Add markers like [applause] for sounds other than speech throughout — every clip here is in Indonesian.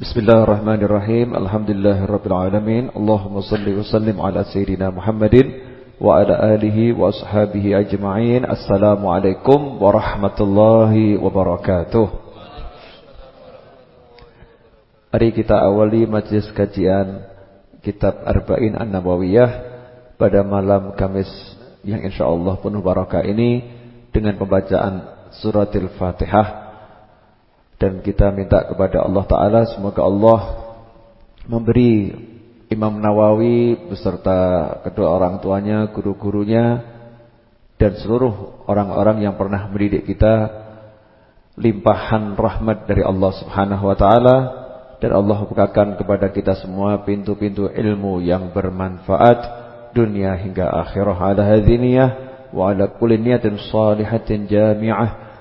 Bismillahirrahmanirrahim. Alhamdulillahirabbil alamin. Allahumma shalli wa sallim ala sayyidina Muhammadin wa ala alihi wa ashabihi ajma'in. Assalamualaikum warahmatullahi wabarakatuh. Mari kita awali majlis kajian kitab Arba'in An-Nawawiyah pada malam Kamis yang insyaallah penuh barakah ini dengan pembacaan suratil Fatihah dan kita minta kepada Allah Ta'ala Semoga Allah memberi Imam Nawawi beserta kedua orang tuanya, guru-gurunya Dan seluruh orang-orang yang pernah mendidik kita Limpahan rahmat dari Allah Subhanahu Wa Ta'ala. Dan Allah bukakan kepada kita semua pintu-pintu ilmu yang bermanfaat Dunia hingga akhirah. Ala hadhiniyah Wa ala kulli niyatin salihatin jami'ah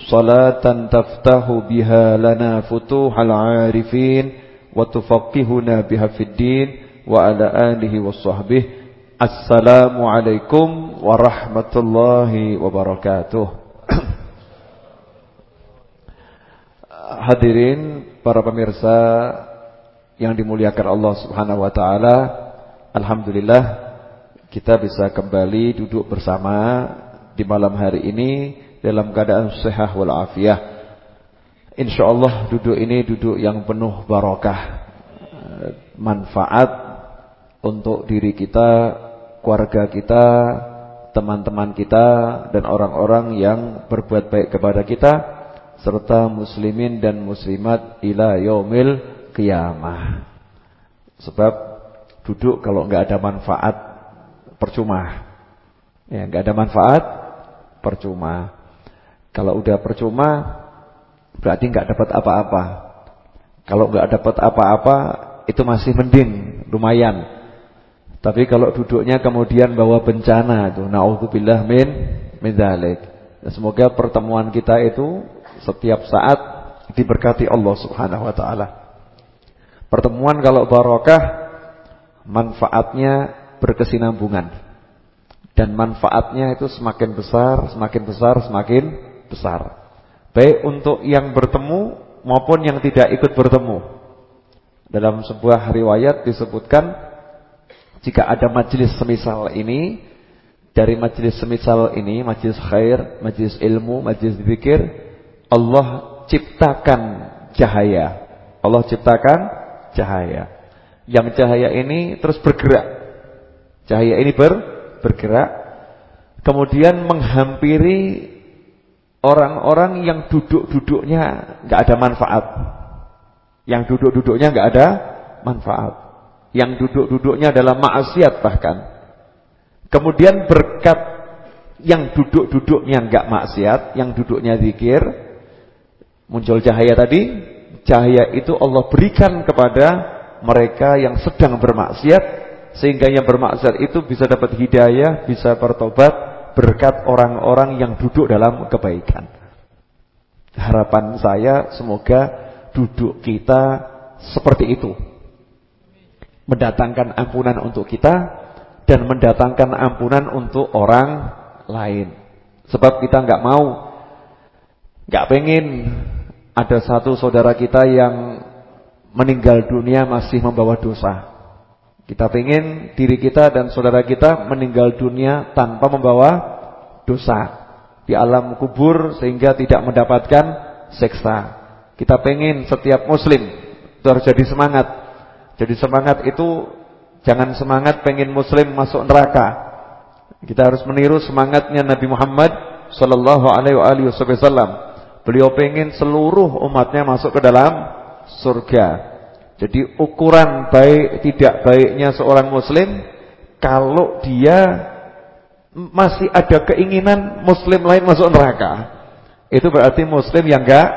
صلاة تفتح بها لنا فتوح العارفين وتفقهنا بها في الدين وعلى آله وصحبه السلام عليكم ورحمة الله وبركاته [clears throat] Hadirin para pemirsa yang dimuliakan Allah Subhanahu wa taala, alhamdulillah kita bisa kembali duduk bersama di malam hari ini dalam keadaan sehat walafiat. Insyaallah duduk ini duduk yang penuh barakah, manfaat untuk diri kita, keluarga kita, teman-teman kita dan orang-orang yang berbuat baik kepada kita serta muslimin dan muslimat ila yaumil qiyamah. Sebab duduk kalau enggak ada manfaat percuma. Ya, nggak ada manfaat, percuma. Kalau udah percuma, berarti nggak dapat apa-apa. Kalau nggak dapat apa-apa, itu masih mending, lumayan. Tapi kalau duduknya kemudian bawa bencana itu, naudzubillah min min semoga pertemuan kita itu setiap saat diberkati Allah Subhanahu wa taala. Pertemuan kalau barokah manfaatnya berkesinambungan. Dan manfaatnya itu semakin besar, semakin besar, semakin besar. Baik untuk yang bertemu maupun yang tidak ikut bertemu. Dalam sebuah riwayat disebutkan jika ada majelis semisal ini dari majelis semisal ini, majelis khair, majelis ilmu, majelis zikir, Allah ciptakan cahaya. Allah ciptakan cahaya. Yang cahaya ini terus bergerak Cahaya ini ber, bergerak kemudian menghampiri orang-orang yang duduk-duduknya nggak ada manfaat. Yang duduk-duduknya nggak ada manfaat. Yang duduk-duduknya adalah maksiat bahkan. Kemudian berkat yang duduk-duduknya nggak maksiat, yang duduknya zikir, muncul cahaya tadi. Cahaya itu Allah berikan kepada mereka yang sedang bermaksiat sehingga yang bermaksud itu bisa dapat hidayah, bisa bertobat berkat orang-orang yang duduk dalam kebaikan. Harapan saya semoga duduk kita seperti itu. Mendatangkan ampunan untuk kita dan mendatangkan ampunan untuk orang lain. Sebab kita nggak mau nggak pengen ada satu saudara kita yang meninggal dunia masih membawa dosa. Kita ingin diri kita dan saudara kita meninggal dunia tanpa membawa dosa di alam kubur sehingga tidak mendapatkan seksa. Kita pengen setiap muslim itu harus jadi semangat. Jadi semangat itu Jangan semangat pengen muslim masuk neraka. Kita harus meniru semangatnya Nabi Muhammad sallallahu alaihi wasallam. Beliau pengen seluruh umatnya masuk ke dalam surga. Jadi ukuran baik tidak baiknya seorang muslim kalau dia masih ada keinginan muslim lain masuk neraka. Itu berarti muslim yang enggak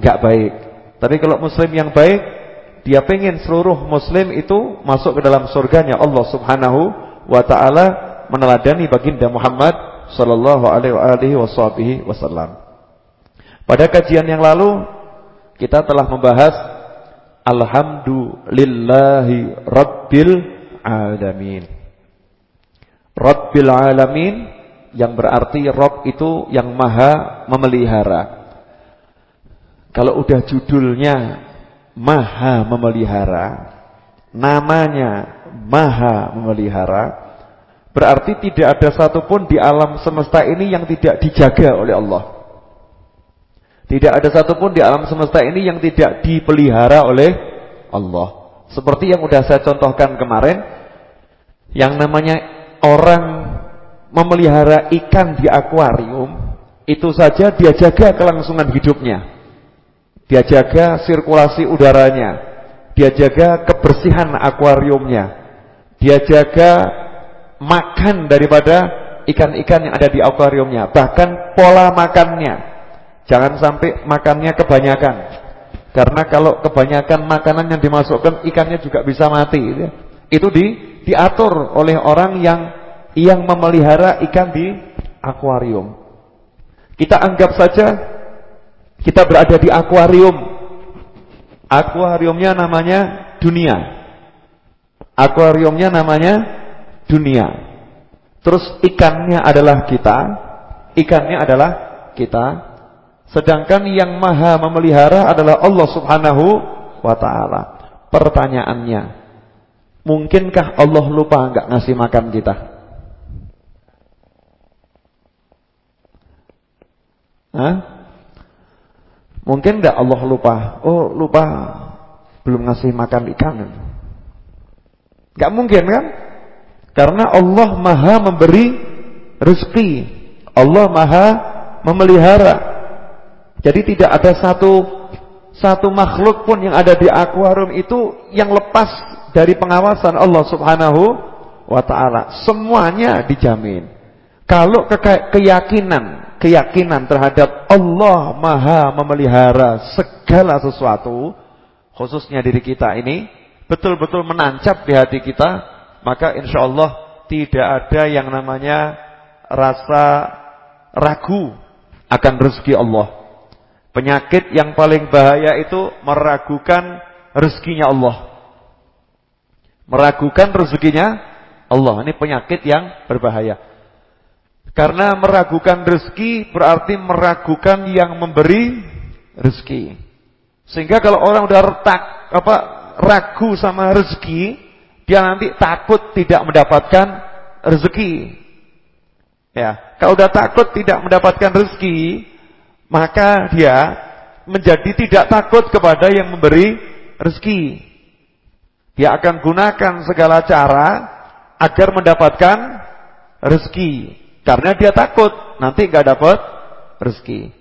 enggak baik. Tapi kalau muslim yang baik, dia pengen seluruh muslim itu masuk ke dalam surganya Allah Subhanahu wa taala meneladani baginda Muhammad sallallahu alaihi wasallam. Pada kajian yang lalu kita telah membahas Alhamdulillahi Rabbil Alamin. Rabbil Alamin yang berarti Rob itu yang maha memelihara. Kalau udah judulnya maha memelihara, namanya maha memelihara, berarti tidak ada satupun di alam semesta ini yang tidak dijaga oleh Allah. Tidak ada satupun di alam semesta ini yang tidak dipelihara oleh Allah. Seperti yang sudah saya contohkan kemarin, yang namanya orang memelihara ikan di akuarium, itu saja dia jaga kelangsungan hidupnya. Dia jaga sirkulasi udaranya. Dia jaga kebersihan akuariumnya. Dia jaga makan daripada ikan-ikan yang ada di akuariumnya. Bahkan pola makannya. Jangan sampai makannya kebanyakan. Karena kalau kebanyakan makanan yang dimasukkan ikannya juga bisa mati. Gitu ya. Itu di, diatur oleh orang yang yang memelihara ikan di akuarium. Kita anggap saja kita berada di akuarium. Akuariumnya namanya dunia. Akuariumnya namanya dunia. Terus ikannya adalah kita. Ikannya adalah kita. Sedangkan yang maha memelihara adalah Allah subhanahu wa ta'ala. Pertanyaannya, mungkinkah Allah lupa enggak ngasih makan kita? Hah? Mungkin enggak Allah lupa? Oh lupa belum ngasih makan ikan. Enggak mungkin kan? Karena Allah maha memberi rezeki. Allah maha memelihara. Jadi tidak ada satu satu makhluk pun yang ada di akuarium itu yang lepas dari pengawasan Allah Subhanahu wa taala. Semuanya dijamin. Kalau ke keyakinan, keyakinan terhadap Allah Maha memelihara segala sesuatu, khususnya diri kita ini betul-betul menancap di hati kita, maka insya Allah tidak ada yang namanya rasa ragu akan rezeki Allah. Penyakit yang paling bahaya itu meragukan rezekinya Allah. Meragukan rezekinya Allah. Ini penyakit yang berbahaya. Karena meragukan rezeki berarti meragukan yang memberi rezeki. Sehingga kalau orang udah retak apa ragu sama rezeki, dia nanti takut tidak mendapatkan rezeki. Ya, kalau udah takut tidak mendapatkan rezeki, maka dia menjadi tidak takut kepada yang memberi rezeki. Dia akan gunakan segala cara agar mendapatkan rezeki. Karena dia takut nanti nggak dapat rezeki.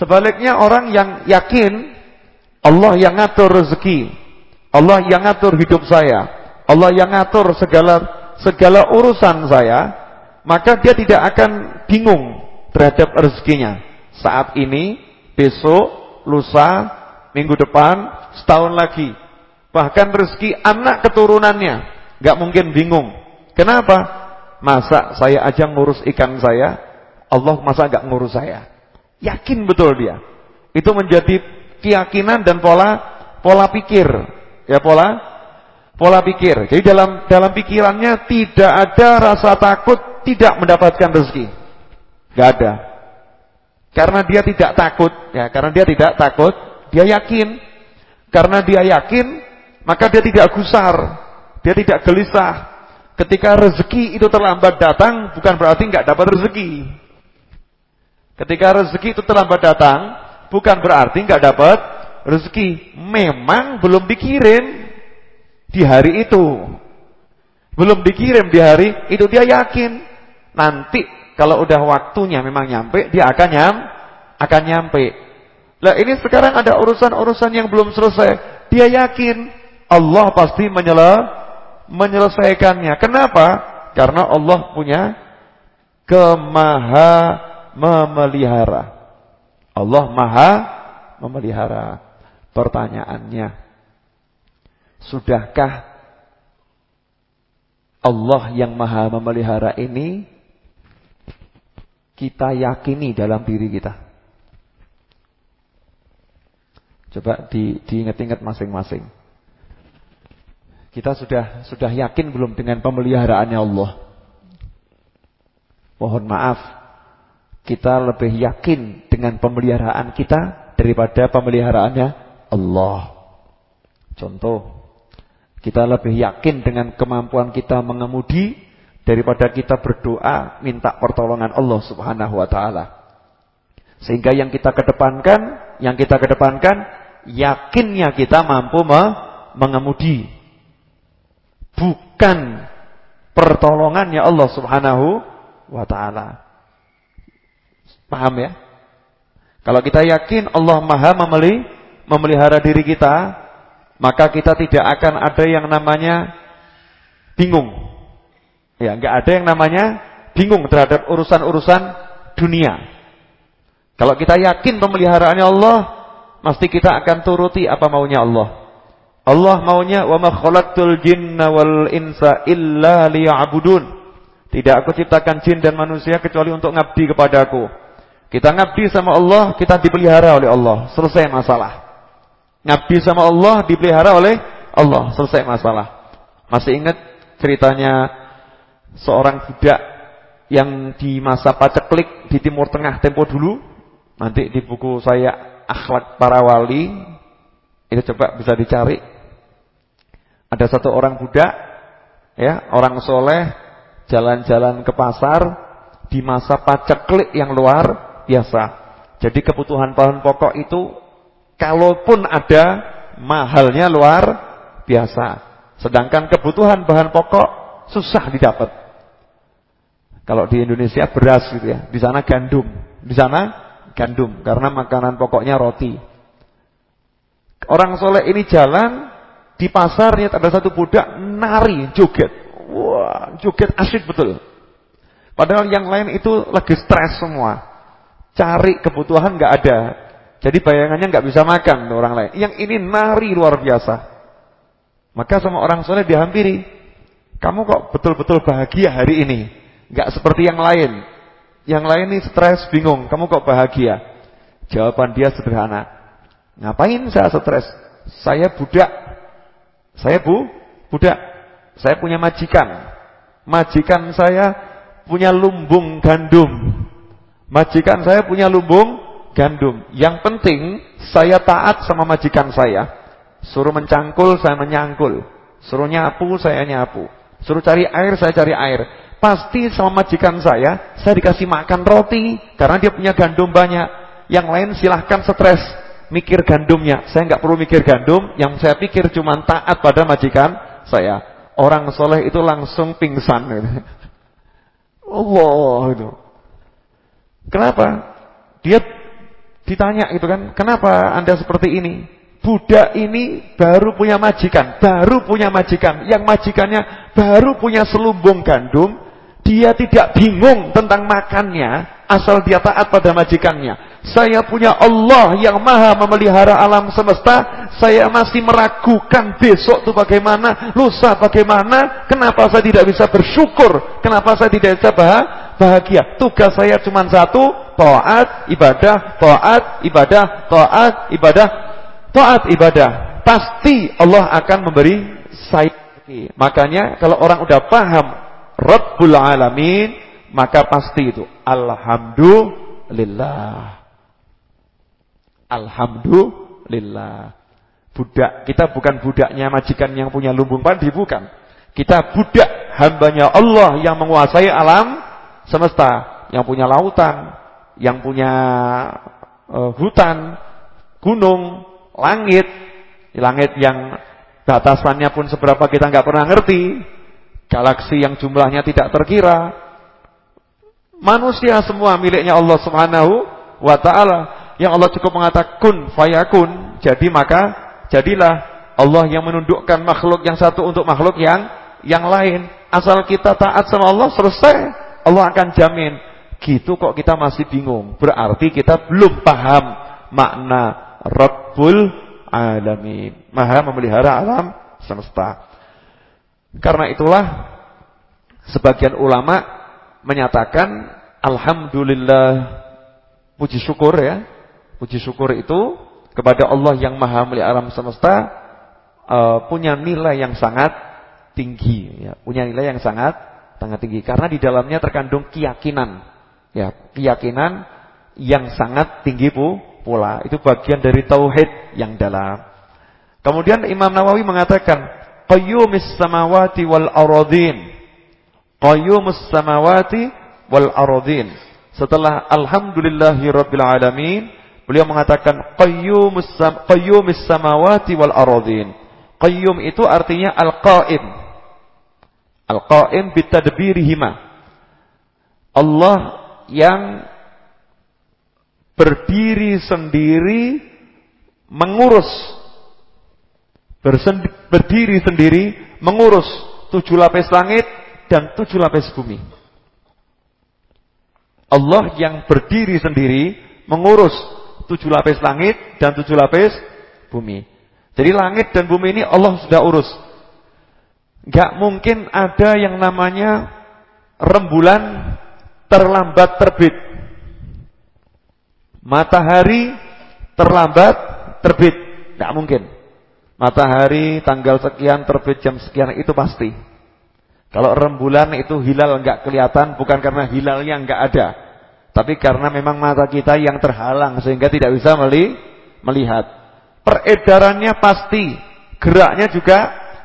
Sebaliknya orang yang yakin Allah yang ngatur rezeki, Allah yang ngatur hidup saya, Allah yang ngatur segala segala urusan saya, maka dia tidak akan bingung terhadap rezekinya saat ini, besok, lusa, minggu depan, setahun lagi. Bahkan rezeki anak keturunannya nggak mungkin bingung. Kenapa? Masa saya aja ngurus ikan saya, Allah masa nggak ngurus saya? Yakin betul dia. Itu menjadi keyakinan dan pola pola pikir. Ya pola pola pikir. Jadi dalam dalam pikirannya tidak ada rasa takut tidak mendapatkan rezeki. Gak ada. Karena dia tidak takut, ya, karena dia tidak takut, dia yakin. Karena dia yakin, maka dia tidak gusar, dia tidak gelisah. Ketika rezeki itu terlambat datang, bukan berarti nggak dapat rezeki. Ketika rezeki itu terlambat datang, bukan berarti nggak dapat rezeki. Memang belum dikirim di hari itu. Belum dikirim di hari itu dia yakin nanti kalau udah waktunya memang nyampe dia akan nyam akan nyampe. Lah ini sekarang ada urusan-urusan yang belum selesai. Dia yakin Allah pasti menyela menyelesaikannya. Kenapa? Karena Allah punya kemaha memelihara. Allah maha memelihara. Pertanyaannya, sudahkah Allah yang maha memelihara ini kita yakini dalam diri kita. Coba di, diingat-ingat masing-masing. Kita sudah sudah yakin belum dengan pemeliharaannya Allah? Mohon maaf, kita lebih yakin dengan pemeliharaan kita daripada pemeliharaannya Allah. Contoh, kita lebih yakin dengan kemampuan kita mengemudi daripada kita berdoa minta pertolongan Allah Subhanahu wa taala. Sehingga yang kita kedepankan, yang kita kedepankan yakinnya kita mampu me mengemudi. Bukan pertolongannya Allah Subhanahu wa taala. Paham ya? Kalau kita yakin Allah Maha memelihara diri kita, maka kita tidak akan ada yang namanya bingung. Ya, enggak ada yang namanya bingung terhadap urusan-urusan dunia. Kalau kita yakin pemeliharaannya Allah, mesti kita akan turuti apa maunya Allah. Allah maunya wa ma khalaqtul jinna wal insa illa liya'budun. Tidak aku ciptakan jin dan manusia kecuali untuk ngabdi kepadaku. Kita ngabdi sama Allah, kita dipelihara oleh Allah. Selesai masalah. Ngabdi sama Allah dipelihara oleh Allah, selesai masalah. Masih ingat ceritanya seorang budak yang di masa paceklik di Timur Tengah tempo dulu? Nanti di buku saya Akhlak Para Wali itu coba bisa dicari. Ada satu orang budak ya, orang soleh jalan-jalan ke pasar di masa paceklik yang luar biasa. Jadi kebutuhan bahan pokok itu Kalaupun ada mahalnya luar biasa. Sedangkan kebutuhan bahan pokok susah didapat. Kalau di Indonesia beras gitu ya, di sana gandum. Di sana gandum karena makanan pokoknya roti. Orang soleh ini jalan di pasarnya ada satu budak nari joget. Wah, joget asyik betul. Padahal yang lain itu lagi stres semua. Cari kebutuhan nggak ada. Jadi bayangannya nggak bisa makan orang lain. Yang ini nari luar biasa. Maka sama orang soleh dihampiri. Kamu kok betul-betul bahagia hari ini. Nggak seperti yang lain. Yang lain ini stres, bingung. Kamu kok bahagia? Jawaban dia sederhana. Ngapain saya stres? Saya budak. Saya bu, budak. Saya punya majikan. Majikan saya punya lumbung gandum. Majikan saya punya lumbung gandum. Yang penting saya taat sama majikan saya. Suruh mencangkul, saya menyangkul. Suruh nyapu, saya nyapu. Suruh cari air, saya cari air. Pasti sama majikan saya, saya dikasih makan roti karena dia punya gandum banyak. Yang lain silahkan stres mikir gandumnya. Saya nggak perlu mikir gandum, yang saya pikir cuma taat pada majikan saya. Orang soleh itu langsung pingsan. [laughs] Allah itu. Kenapa? Dia Ditanya itu kan, kenapa anda seperti ini? Budak ini baru punya majikan, baru punya majikan. Yang majikannya baru punya selumbung gandum. Dia tidak bingung tentang makannya, asal dia taat pada majikannya. Saya punya Allah yang maha memelihara alam semesta. Saya masih meragukan besok itu bagaimana, lusa bagaimana. Kenapa saya tidak bisa bersyukur? Kenapa saya tidak bisa bahagia? Tugas saya cuma satu, taat, ibadah, taat, ibadah, taat, ibadah, taat, ibadah. Pasti Allah akan memberi saya. Makanya kalau orang udah paham Rabbul Alamin, maka pasti itu Alhamdulillah. Alhamdulillah. Budak, kita bukan budaknya majikan yang punya lumbung padi, bukan. Kita budak hambanya Allah yang menguasai alam semesta. Yang punya lautan, yang punya uh, hutan, gunung, langit, langit yang batasannya pun seberapa kita nggak pernah ngerti. Galaksi yang jumlahnya tidak terkira. Manusia semua miliknya Allah Subhanahu wa taala. Yang Allah cukup mengatakan kun fayakun, jadi maka jadilah. Allah yang menundukkan makhluk yang satu untuk makhluk yang yang lain. Asal kita taat sama Allah selesai, Allah akan jamin. Gitu kok kita masih bingung. Berarti kita belum paham makna Rabbul Alamin. Maha memelihara alam semesta. Karena itulah sebagian ulama menyatakan alhamdulillah puji syukur ya. Puji syukur itu kepada Allah yang Maha memelihara alam semesta uh, punya nilai yang sangat tinggi ya, punya nilai yang sangat sangat tinggi karena di dalamnya terkandung keyakinan. Ya, keyakinan yang sangat tinggi bu, pula. Itu bagian dari tauhid yang dalam. Kemudian Imam Nawawi mengatakan qayyumis samawati wal aradin. Qayyumus samawati wal aradin. Setelah alhamdulillahi rabbil alamin, beliau mengatakan qayyumus qayyumis samawati wal aradin. Qayyum itu artinya al-qaim. Al-qaim bitadbirihima. Allah yang berdiri sendiri mengurus berdiri sendiri mengurus tujuh lapis langit dan tujuh lapis bumi. Allah yang berdiri sendiri mengurus tujuh lapis langit dan tujuh lapis bumi. Jadi langit dan bumi ini Allah sudah urus. Gak mungkin ada yang namanya rembulan terlambat terbit. Matahari terlambat terbit. Gak mungkin. Matahari tanggal sekian terbit jam sekian itu pasti. Kalau rembulan itu hilal enggak kelihatan bukan karena hilalnya enggak ada. Tapi karena memang mata kita yang terhalang sehingga tidak bisa melihat. Peredarannya pasti, geraknya juga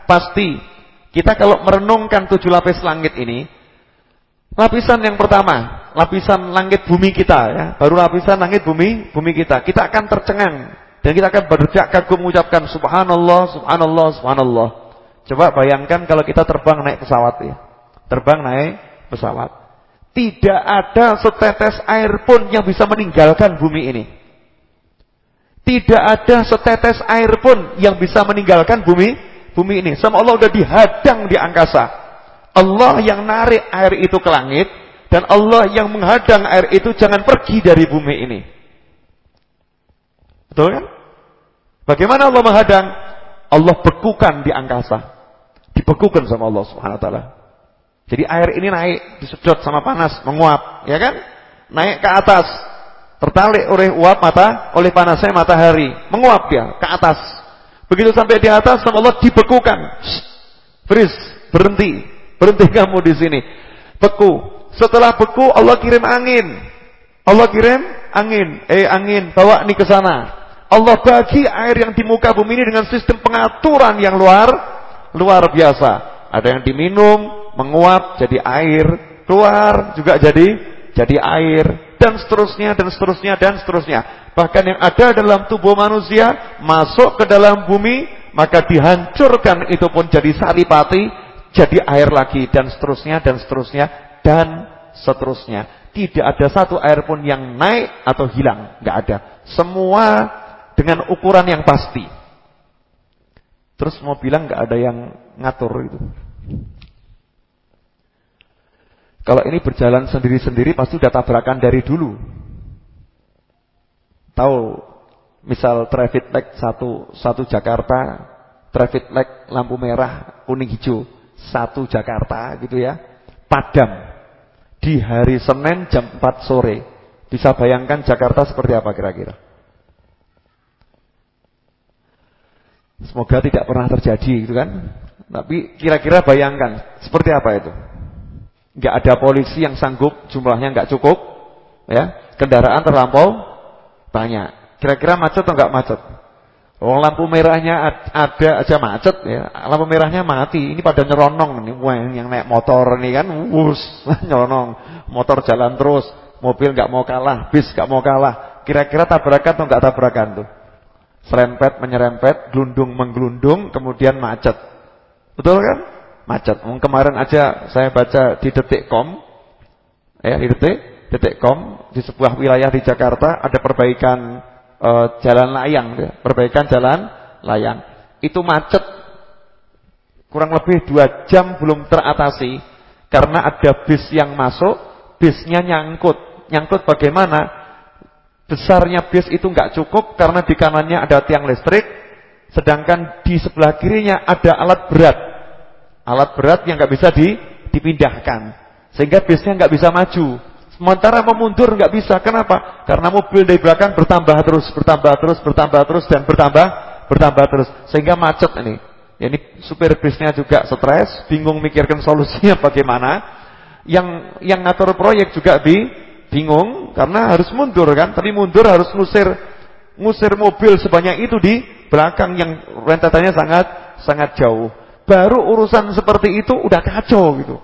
pasti. Kita kalau merenungkan tujuh lapis langit ini, lapisan yang pertama, lapisan langit bumi kita ya, baru lapisan langit bumi bumi kita. Kita akan tercengang dan kita akan berdecak kagum mengucapkan subhanallah, subhanallah, subhanallah. Coba bayangkan kalau kita terbang naik pesawat ya. Terbang naik pesawat. Tidak ada setetes air pun yang bisa meninggalkan bumi ini. Tidak ada setetes air pun yang bisa meninggalkan bumi bumi ini. Sama Allah sudah dihadang di angkasa. Allah yang narik air itu ke langit dan Allah yang menghadang air itu jangan pergi dari bumi ini. Betul kan? Bagaimana Allah menghadang? Allah bekukan di angkasa. Dibekukan sama Allah Subhanahu wa taala. Jadi air ini naik, disedot sama panas, menguap, ya kan? Naik ke atas. Tertarik oleh uap mata, oleh panasnya matahari, menguap dia ke atas. Begitu sampai di atas sama Allah dibekukan. Freeze, berhenti. Berhenti [laughs] kamu di sini. Beku. Setelah beku Allah kirim angin. Allah kirim angin. Eh angin, bawa nih ke sana. Allah bagi air yang di muka bumi ini dengan sistem pengaturan yang luar luar biasa. Ada yang diminum, menguap jadi air, keluar juga jadi jadi air dan seterusnya dan seterusnya dan seterusnya. Bahkan yang ada dalam tubuh manusia masuk ke dalam bumi maka dihancurkan itu pun jadi saripati, jadi air lagi dan seterusnya dan seterusnya dan seterusnya. Tidak ada satu air pun yang naik atau hilang, nggak ada. Semua dengan ukuran yang pasti. Terus mau bilang nggak ada yang ngatur itu. Kalau ini berjalan sendiri-sendiri pasti sudah tabrakan dari dulu. Tahu misal traffic light satu satu Jakarta, traffic light lampu merah, kuning hijau satu Jakarta gitu ya. Padam di hari Senin jam 4 sore. Bisa bayangkan Jakarta seperti apa kira-kira? Semoga tidak pernah terjadi gitu kan. Tapi kira-kira bayangkan seperti apa itu? Enggak ada polisi yang sanggup, jumlahnya enggak cukup, ya. Kendaraan terlampau banyak. Kira-kira macet atau enggak macet? Oh, lampu merahnya ada aja macet ya. Lampu merahnya mati. Ini pada nyeronong nih. Yang naik motor nih kan, wus, [laughs] nyeronong. Motor jalan terus, mobil enggak mau kalah, bis enggak mau kalah. Kira-kira tabrakan atau enggak tabrakan tuh? Serempet menyerempet, gelundung menggelundung, kemudian macet. Betul kan? macet. Kemarin aja saya baca di detik.com ya di detik detik.com di sebuah wilayah di Jakarta ada perbaikan uh, jalan layang ya, perbaikan jalan layang. Itu macet kurang lebih dua jam belum teratasi karena ada bis yang masuk, bisnya nyangkut. Nyangkut bagaimana? Besarnya bis itu nggak cukup karena di kanannya ada tiang listrik, sedangkan di sebelah kirinya ada alat berat. Alat berat yang nggak bisa di, dipindahkan. Sehingga bisnya nggak bisa maju. Sementara memundur nggak bisa. Kenapa? Karena mobil dari belakang bertambah terus, bertambah terus, bertambah terus dan bertambah, bertambah terus. Sehingga macet ini. Ya, ini supir bisnya juga stres, bingung mikirkan solusinya [laughs] bagaimana. Yang yang ngatur proyek juga bi bingung karena harus mundur kan, tapi mundur harus ngusir ngusir mobil sebanyak itu di belakang yang rentetannya sangat sangat jauh. Baru urusan seperti itu udah kacau gitu.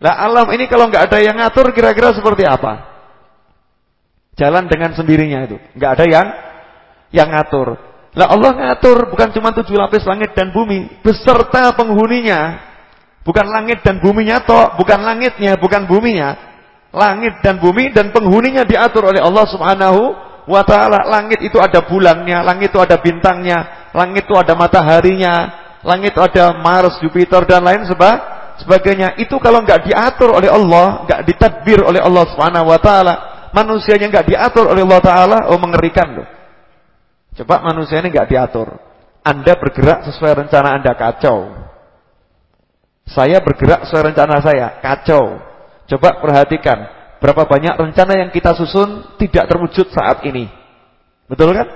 Lah alam ini kalau nggak ada yang ngatur kira-kira seperti apa? Jalan dengan sendirinya itu, nggak ada yang yang ngatur. Lah Allah ngatur bukan cuma tujuh lapis langit dan bumi, beserta penghuninya. Bukan langit dan buminya toh, bukan langitnya, bukan buminya. Langit dan bumi dan penghuninya diatur oleh Allah Subhanahu wa taala. Langit itu ada bulannya, langit itu ada bintangnya, langit itu ada mataharinya, langit itu ada Mars, Jupiter dan lain sebagainya. Itu kalau nggak diatur oleh Allah, nggak ditadbir oleh Allah Subhanahu wa taala, manusianya nggak diatur oleh Allah taala, oh mengerikan loh. Coba manusia ini nggak diatur. Anda bergerak sesuai rencana Anda kacau. Saya bergerak sesuai rencana saya kacau. Coba perhatikan, berapa banyak rencana yang kita susun tidak terwujud saat ini. Betul kan?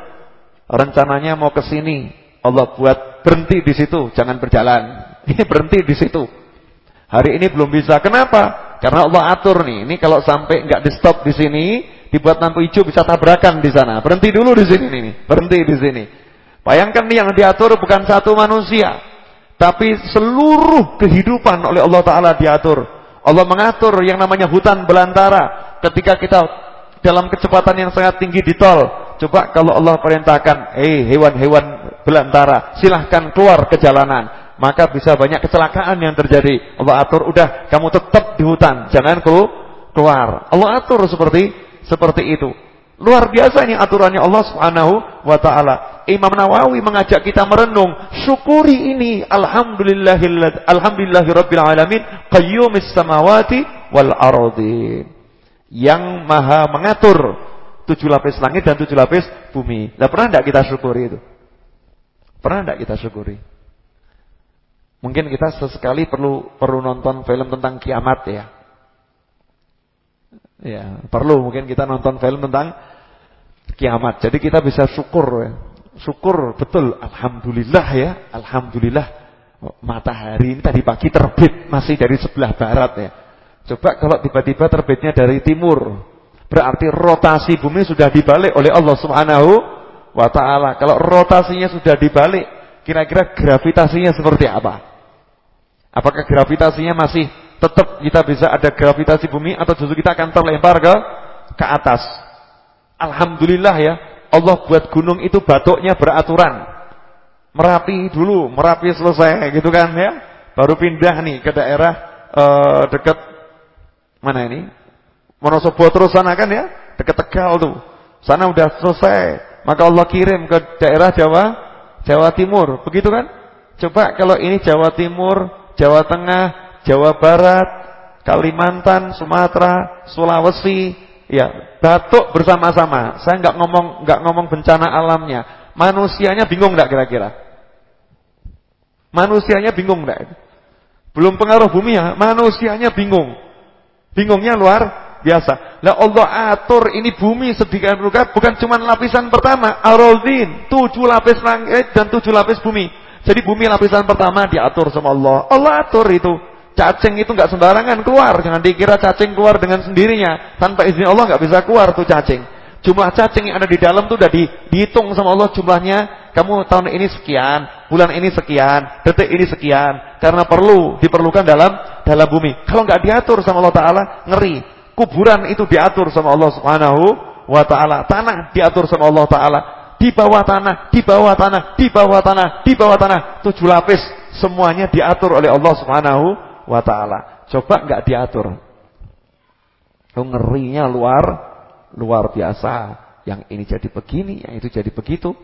Rencananya mau ke sini, Allah buat berhenti di situ, jangan berjalan. [laughs] Ini berhenti di situ. Hari ini belum bisa. Kenapa? Karena Allah atur nih. Ini kalau sampai nggak di stop di sini, dibuat lampu hijau bisa tabrakan di sana. Berhenti dulu di sini nih, berhenti di sini. Bayangkan nih yang diatur bukan satu manusia, tapi seluruh kehidupan oleh Allah Taala diatur. Allah mengatur yang namanya hutan belantara ketika kita dalam kecepatan yang sangat tinggi di tol. Coba kalau Allah perintahkan, "Hei hewan-hewan belantara, silahkan keluar ke jalanan." Maka bisa banyak kecelakaan yang terjadi. Allah atur, "Udah, kamu tetap di hutan, jangan keluar." Allah atur seperti seperti itu. Luar biasa ini aturannya Allah Subhanahu wa taala. Imam Nawawi mengajak kita merenung, syukuri ini alhamdulillahilladz alhamdulillahirabbil alamin qayyumis samawati wal ardi. Yang maha mengatur tujuh lapis langit dan tujuh lapis bumi. Lah pernah enggak kita syukuri itu? Pernah enggak kita syukuri? Mungkin kita sesekali perlu perlu nonton film tentang kiamat ya. Ya, perlu mungkin kita nonton film tentang kiamat. Jadi kita bisa syukur ya. Syukur betul alhamdulillah ya. Alhamdulillah matahari ini tadi pagi terbit masih dari sebelah barat ya. Coba kalau tiba-tiba terbitnya dari timur, berarti rotasi bumi sudah dibalik oleh Allah Subhanahu wa taala. Kalau rotasinya sudah dibalik, kira-kira gravitasinya seperti apa? Apakah gravitasinya masih tetap kita bisa ada gravitasi bumi atau justru kita akan terlempar ke ke atas? Alhamdulillah ya, Allah buat gunung itu batuknya beraturan. Merapi dulu, Merapi selesai gitu kan ya. Baru pindah nih ke daerah uh, dekat mana ini? Wonosobo terus sana kan ya, dekat Tegal tuh. Sana udah selesai. Maka Allah kirim ke daerah Jawa, Jawa Timur. Begitu kan? Coba kalau ini Jawa Timur, Jawa Tengah, Jawa Barat, Kalimantan, Sumatera, Sulawesi, Ya, batuk bersama-sama. Saya nggak ngomong nggak ngomong bencana alamnya. Manusianya bingung nggak kira-kira? Manusianya bingung nggak? Belum pengaruh bumi ya, manusianya bingung. Bingungnya luar biasa. Lah Allah atur ini bumi sedikit rukat bukan cuma lapisan pertama, arodin, tujuh lapis langit dan tujuh lapis bumi. Jadi bumi lapisan pertama diatur sama Allah. Allah atur itu. Cacing itu nggak sembarangan keluar, jangan dikira cacing keluar dengan sendirinya. Tanpa izin Allah nggak bisa keluar tuh cacing. Jumlah cacing yang ada di dalam tuh udah di, dihitung sama Allah jumlahnya. Kamu tahun ini sekian, bulan ini sekian, detik ini sekian. Karena perlu diperlukan dalam dalam bumi. Kalau nggak diatur sama Allah Taala ngeri. Kuburan itu diatur sama Allah Subhanahu wa Taala. Tanah diatur sama Allah Taala. Di bawah tanah, di bawah tanah, di bawah tanah, di bawah tanah. Tujuh lapis semuanya diatur oleh Allah Subhanahu wa taala. Coba enggak diatur. Oh, ngerinya luar luar biasa. Yang ini jadi begini, yang itu jadi begitu.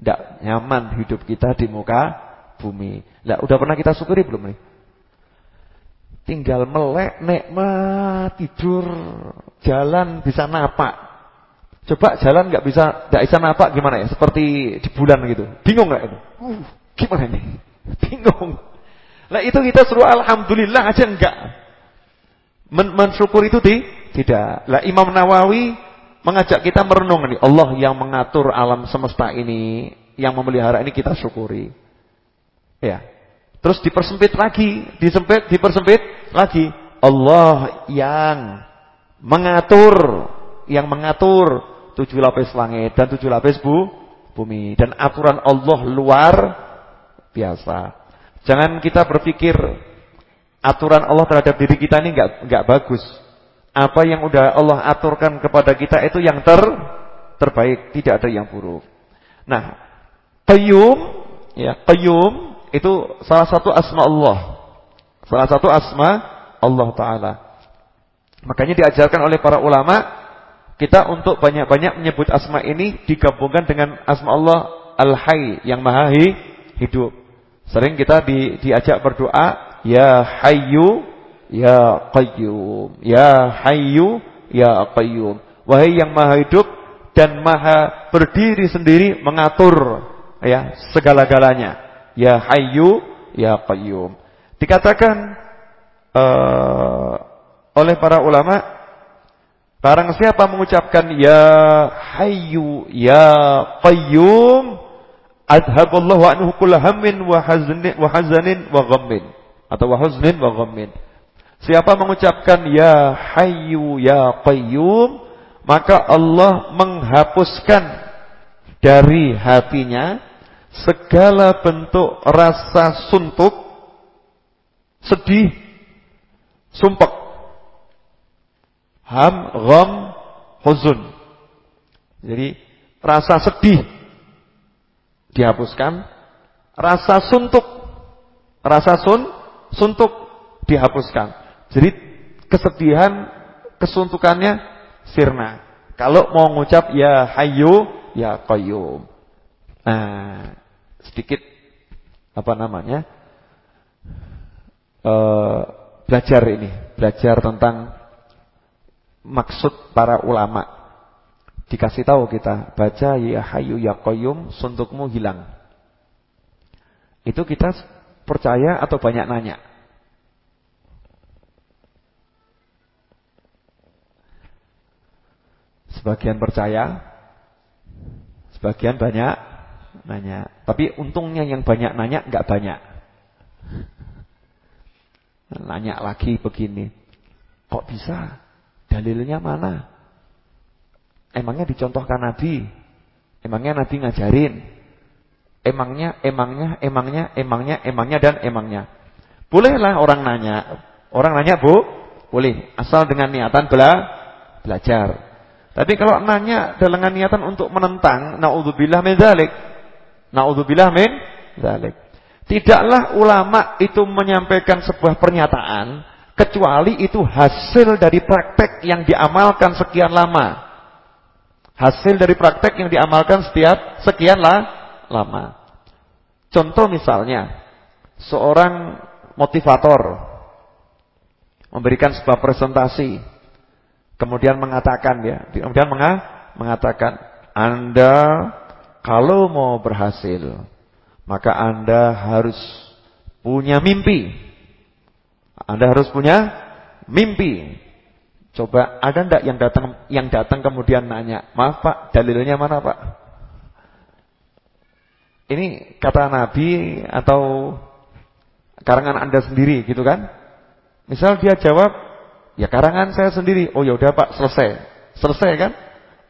Tidak nyaman hidup kita di muka bumi. Nah, udah pernah kita syukuri belum nih? Tinggal melek, nikmat, tidur, jalan bisa napak. Coba jalan nggak bisa, nggak bisa napak gimana ya? Seperti di bulan gitu. Bingung nggak itu? Uh, gimana ini? [laughs] Bingung. Nah itu kita suruh alhamdulillah aja enggak. Men mensyukur itu di, tidak. Lah Imam Nawawi mengajak kita merenung nih, Allah yang mengatur alam semesta ini, yang memelihara ini kita syukuri. Ya. Terus dipersempit lagi, disempit, dipersempit lagi. Allah yang mengatur, yang mengatur tujuh lapis langit dan tujuh lapis bu, bumi. Dan aturan Allah luar biasa. Jangan kita berpikir aturan Allah terhadap diri kita ini enggak enggak bagus. Apa yang udah Allah aturkan kepada kita itu yang ter terbaik, tidak ada yang buruk. Nah, qayyum ya, qayyum itu salah satu asma Allah. Salah satu asma Allah taala. Makanya diajarkan oleh para ulama kita untuk banyak-banyak menyebut asma ini digabungkan dengan asma Allah Al-Hayy yang Maha Hidup. Sering kita di, diajak berdoa, Ya Hayyu, Ya Qayyum, Ya Hayyu, Ya Qayyum. Wahai yang Maha Hidup dan Maha berdiri sendiri mengatur ya segala-galanya. Ya Hayyu, Ya Qayyum. Dikatakan uh, oleh para ulama Barang siapa mengucapkan ya hayyu ya qayyum adhaballahu anhu kull hammin wa hazanin wa hazanin wa ghammin atau wa huznin wa ghammin. Siapa mengucapkan ya hayyu ya qayyum maka Allah menghapuskan dari hatinya segala bentuk rasa suntuk, sedih, sumpek ham, gham, huzun. Jadi rasa sedih dihapuskan, rasa suntuk, rasa sun, suntuk dihapuskan. Jadi kesedihan, kesuntukannya sirna. Kalau mau ngucap ya hayyu, ya qayyum. Nah, sedikit apa namanya? Uh, belajar ini, belajar tentang maksud para ulama. Dikasih tahu kita, baca ya hayu ya qayyum, suntukmu hilang. Itu kita percaya atau banyak nanya? Sebagian percaya, sebagian banyak nanya. Tapi untungnya yang banyak nanya enggak banyak. Nanya lagi begini. Kok bisa? Dalilnya mana? Emangnya dicontohkan Nabi? Emangnya Nabi ngajarin? Emangnya, emangnya, emangnya, emangnya, emangnya dan emangnya. Bolehlah orang nanya. Orang nanya, Bu, boleh. Asal dengan niatan bela belajar. Tapi kalau nanya dengan niatan untuk menentang, naudzubillah min dzalik. Naudzubillah min dzalik. Tidaklah ulama itu menyampaikan sebuah pernyataan kecuali itu hasil dari praktek yang diamalkan sekian lama. Hasil dari praktek yang diamalkan setiap sekian lah, lama. Contoh misalnya, seorang motivator memberikan sebuah presentasi, kemudian mengatakan ya, kemudian mengatakan, Anda kalau mau berhasil, maka Anda harus punya mimpi. Anda harus punya mimpi. Coba ada enggak yang datang yang datang kemudian nanya, "Maaf Pak, dalilnya mana Pak?" Ini kata Nabi atau karangan Anda sendiri gitu kan? Misal dia jawab, "Ya karangan saya sendiri." Oh ya udah Pak, selesai. Selesai kan?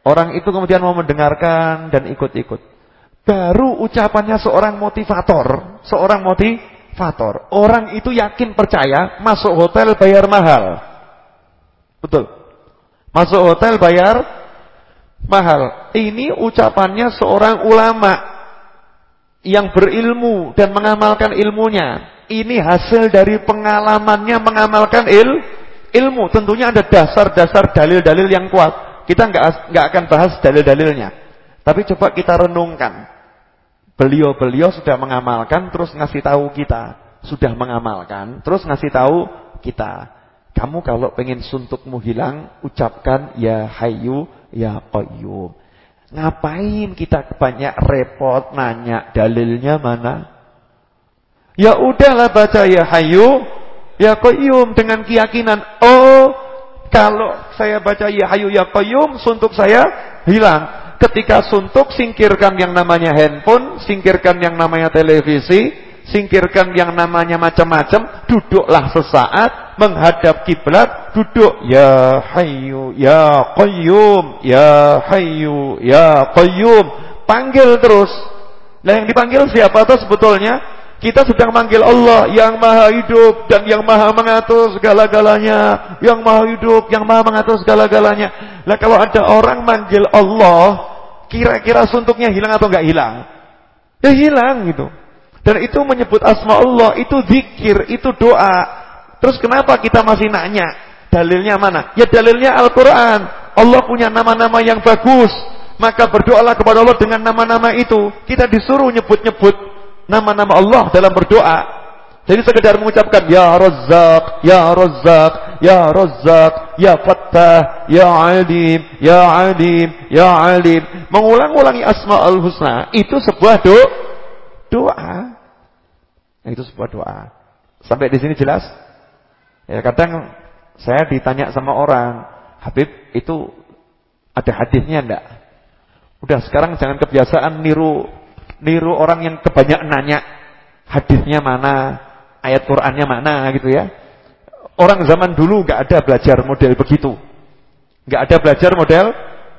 Orang itu kemudian mau mendengarkan dan ikut-ikut. Baru ucapannya seorang motivator, seorang motivator. Orang itu yakin percaya masuk hotel bayar mahal. Betul. Masuk hotel bayar mahal. Ini ucapannya seorang ulama. yang berilmu dan mengamalkan ilmunya. Ini hasil dari pengalamannya mengamalkan il, ilmu. Tentunya ada dasar-dasar dalil-dalil yang kuat. Kita nggak nggak akan bahas dalil-dalilnya. Tapi coba kita renungkan. Beliau-beliau sudah mengamalkan terus ngasih tahu kita. Sudah mengamalkan terus ngasih tahu kita. Kamu kalau pengen suntukmu hilang, ucapkan ya hayu ya qayyum. Ngapain kita banyak repot nanya dalilnya mana? Ya udahlah baca ya hayu ya qayyum dengan keyakinan oh kalau saya baca ya hayu ya qayyum suntuk saya hilang. Ketika suntuk singkirkan yang namanya handphone, singkirkan yang namanya televisi, singkirkan yang namanya macam-macam, duduklah sesaat menghadap kiblat, duduk ya hayyu ya qayyum, ya hayyu ya qayyum, panggil terus. Nah yang dipanggil siapa tuh sebetulnya? Kita sedang manggil Allah yang maha hidup dan yang maha mengatur segala-galanya. Yang maha hidup, yang maha mengatur segala-galanya. Lah kalau ada orang manggil Allah, Kira-kira suntuknya hilang atau enggak hilang? Ya hilang gitu. Dan itu menyebut asma Allah, itu zikir, itu doa. Terus kenapa kita masih nanya? Dalilnya mana? Ya dalilnya Al-Quran. Allah punya nama-nama yang bagus. Maka berdoalah kepada Allah dengan nama-nama itu. Kita disuruh nyebut-nyebut nama-nama Allah dalam berdoa. Jadi sekedar mengucapkan Ya Razzaq, Ya Razzaq, Ya Razzaq, Ya Fattah, Ya Alim, Ya Alim, Ya Alim. Mengulang-ulangi Asma'ul Husna itu sebuah do doa. Itu sebuah doa. Sampai di sini jelas? Ya kadang saya ditanya sama orang, Habib itu ada hadisnya enggak? Udah sekarang jangan kebiasaan niru niru orang yang kebanyakan nanya hadisnya mana, ayat Qur'annya mana gitu ya. Orang zaman dulu nggak ada belajar model begitu. nggak ada belajar model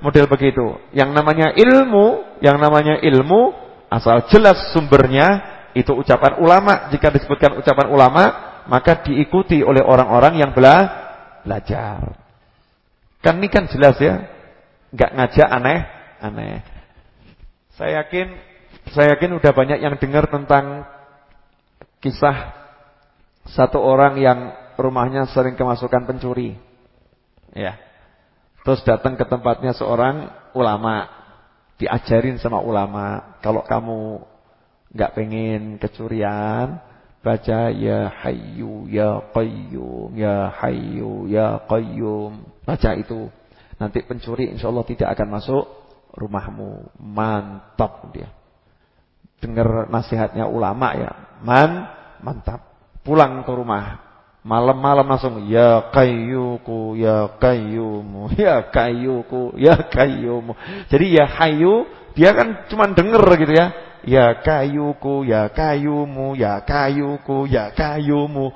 model begitu. Yang namanya ilmu, yang namanya ilmu asal jelas sumbernya itu ucapan ulama. Jika disebutkan ucapan ulama, maka diikuti oleh orang-orang yang bela belajar. Kan ini kan jelas ya. nggak ngajak aneh-aneh. Saya yakin saya yakin udah banyak yang dengar tentang kisah satu orang yang rumahnya sering kemasukan pencuri. Ya. Terus datang ke tempatnya seorang ulama, diajarin sama ulama, kalau kamu nggak pengen kecurian, baca ya hayyu ya qayyum, ya hayyu ya qayyum. Baca itu. Nanti pencuri insya Allah tidak akan masuk rumahmu. Mantap dia. Dengar nasihatnya ulama ya. Man, mantap pulang ke rumah malam-malam langsung ya kayyuku ya kayyumu [laughs] ya kayyuku ya kayyumu jadi ya hayu dia kan cuma denger gitu ya. Ya kayyuku ya kayyumu ya kayyuku ya kayyumu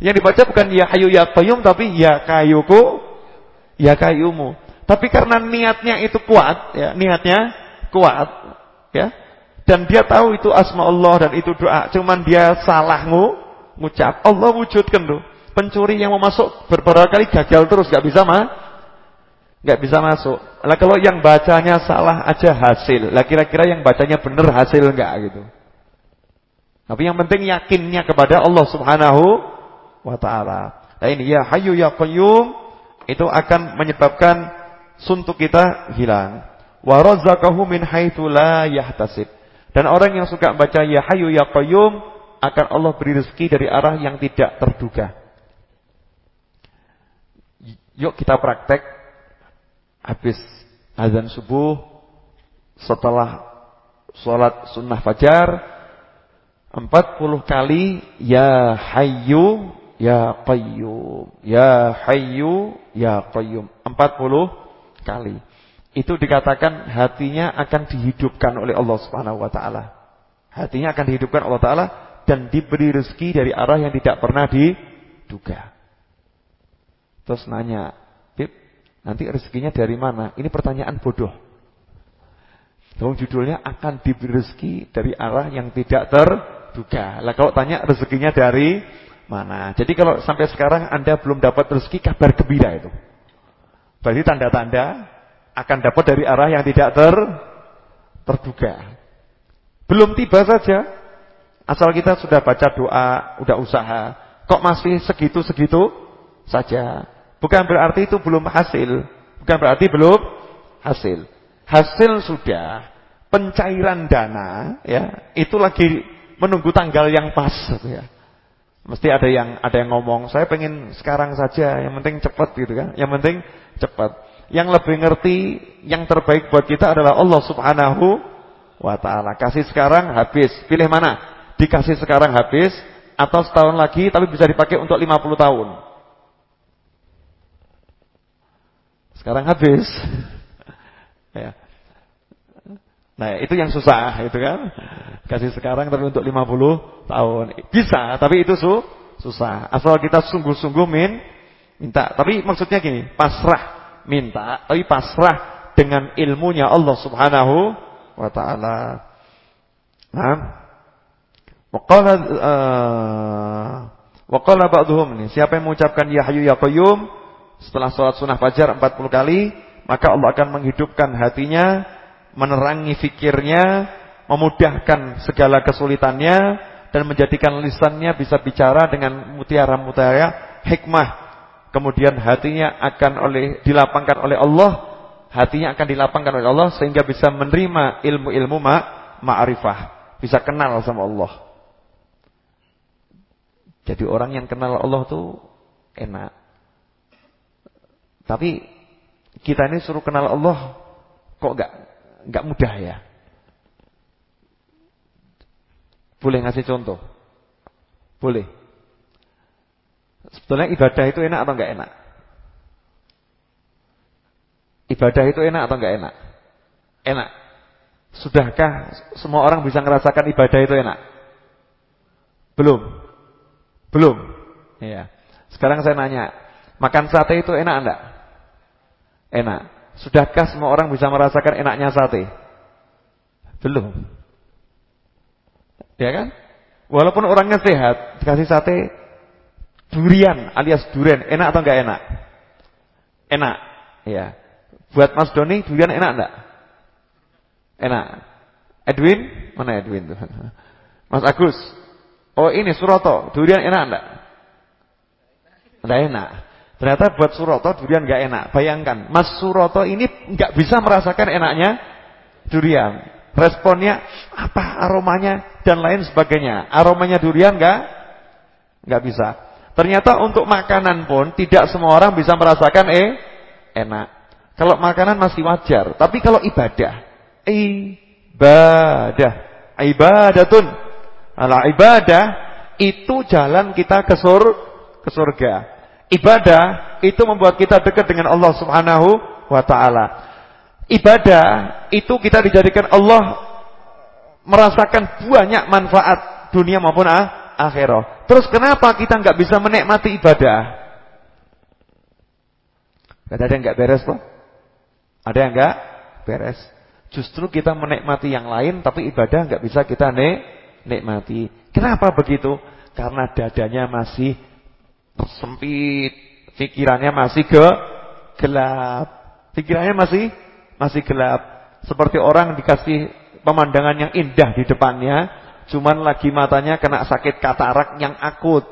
yang dibaca bukan ya hayu ya qayyum tapi ya kayyuku ya kayyumu tapi karena niatnya itu kuat ya niatnya kuat ya dan dia tahu itu asma Allah dan itu doa cuman dia salah ngu ngucap. Allah wujudkan tuh. Pencuri yang mau masuk beberapa kali gagal terus, gak bisa mah, gak bisa masuk. Lah kalau yang bacanya salah aja hasil. Lah kira-kira yang bacanya benar hasil enggak gitu. Tapi yang penting yakinnya kepada Allah Subhanahu wa taala. Nah ini ya Hayyu ya Qayyum itu akan menyebabkan suntuk kita hilang. Wa razaqahu min haitsu la yahtasib. Dan orang yang suka baca ya Hayyu ya Qayyum akan Allah beri rezeki dari arah yang tidak terduga. Yuk kita praktek habis azan subuh setelah sholat sunnah fajar 40 kali ya hayyu ya qayyum ya hayyu ya qayyum 40 kali. Itu dikatakan hatinya akan dihidupkan oleh Allah Subhanahu wa taala. Hatinya akan dihidupkan Allah taala dan diberi rezeki dari arah yang tidak pernah diduga. Terus nanya, Bib, nanti rezekinya dari mana? Ini pertanyaan bodoh. Dong judulnya akan diberi rezeki dari arah yang tidak terduga. Lah kalau tanya rezekinya dari mana? Jadi kalau sampai sekarang Anda belum dapat rezeki, kabar gembira itu. Berarti tanda-tanda akan dapat dari arah yang tidak ter terduga. Belum tiba saja, asal kita sudah baca doa, udah usaha, kok masih segitu-segitu saja. Bukan berarti itu belum hasil. Bukan berarti belum hasil. Hasil sudah, pencairan dana, ya, itu lagi menunggu tanggal yang pas, ya. Mesti ada yang ada yang ngomong, saya pengen sekarang saja, yang penting cepat gitu kan. Yang penting cepat. Yang lebih ngerti, yang terbaik buat kita adalah Allah Subhanahu wa taala. Kasih sekarang habis. Pilih mana? Dikasih sekarang habis atau setahun lagi tapi bisa dipakai untuk 50 tahun. Sekarang habis. [laughs] ya. Nah, itu yang susah itu kan. Kasih sekarang tapi untuk 50 tahun. Bisa, tapi itu su susah. Asal kita sungguh-sungguh min minta. Tapi maksudnya gini, pasrah minta, tapi pasrah dengan ilmunya Allah Subhanahu wa taala. Nah, waqala uh, waqala ba'dhum ini siapa yang mengucapkan ya ya qayyum setelah salat sunah fajar 40 kali, maka Allah akan menghidupkan hatinya, menerangi fikirnya, memudahkan segala kesulitannya dan menjadikan lisannya bisa bicara dengan mutiara-mutiara hikmah. Kemudian hatinya akan oleh dilapangkan oleh Allah hatinya akan dilapangkan oleh Allah sehingga bisa menerima ilmu-ilmu ma ma'rifah, bisa kenal sama Allah. Jadi orang yang kenal Allah tuh enak. Tapi kita ini suruh kenal Allah kok enggak enggak mudah ya. Boleh ngasih contoh? Boleh. Sebetulnya ibadah itu enak atau enggak enak? Ibadah itu enak atau enggak enak? Enak. Sudahkah semua orang bisa merasakan ibadah itu enak? Belum. Belum. Iya. Sekarang saya nanya, makan sate itu enak enggak? Enak. Sudahkah semua orang bisa merasakan enaknya sate? Belum. Ya kan? Walaupun orangnya sehat, dikasih sate durian alias durian, enak atau enggak enak? Enak. Ya. Buat Mas Doni durian enak enggak? Enak. Edwin? Mana Edwin tuh? [laughs] Mas Agus. Oh ini Suroto, durian enak enggak? Enggak enak. Ternyata buat Suroto durian enggak enak. Bayangkan, Mas Suroto ini enggak bisa merasakan enaknya durian. Responnya apa aromanya dan lain sebagainya. Aromanya durian enggak? Enggak bisa. Ternyata untuk makanan pun tidak semua orang bisa merasakan eh enak. Kalau makanan masih wajar, tapi kalau ibadah, ibadah, ibadatun. Ala ibadah itu jalan kita ke sur ke surga. Ibadah itu membuat kita dekat dengan Allah Subhanahu wa taala. Ibadah itu kita dijadikan Allah merasakan banyak manfaat dunia maupun ah, akhirat. Terus kenapa kita nggak bisa menikmati ibadah? Ada yang nggak beres, Pak? Ada yang enggak beres. Justru kita menikmati yang lain tapi ibadah enggak bisa kita nik nikmati. Kenapa begitu? Karena dadanya masih sempit, pikirannya masih ke gelap. Pikirannya masih masih gelap. Seperti orang dikasih pemandangan yang indah di depannya, cuman lagi matanya kena sakit katarak yang akut.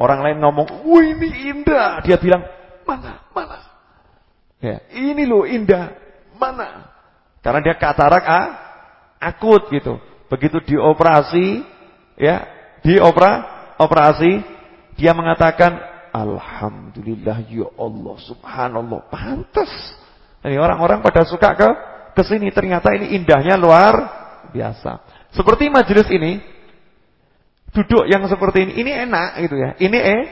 Orang lain ngomong, "Wih, ini indah." Dia bilang, "Mana? Mana?" Ya, ini loh indah. Mana? Karena dia katarak ah, akut gitu. Begitu dioperasi, ya, diopera, operasi, dia mengatakan, Alhamdulillah ya Allah, subhanallah, pantas. Ini orang-orang pada suka ke ke sini ternyata ini indahnya luar biasa. Seperti majelis ini, duduk yang seperti ini, ini enak gitu ya. Ini eh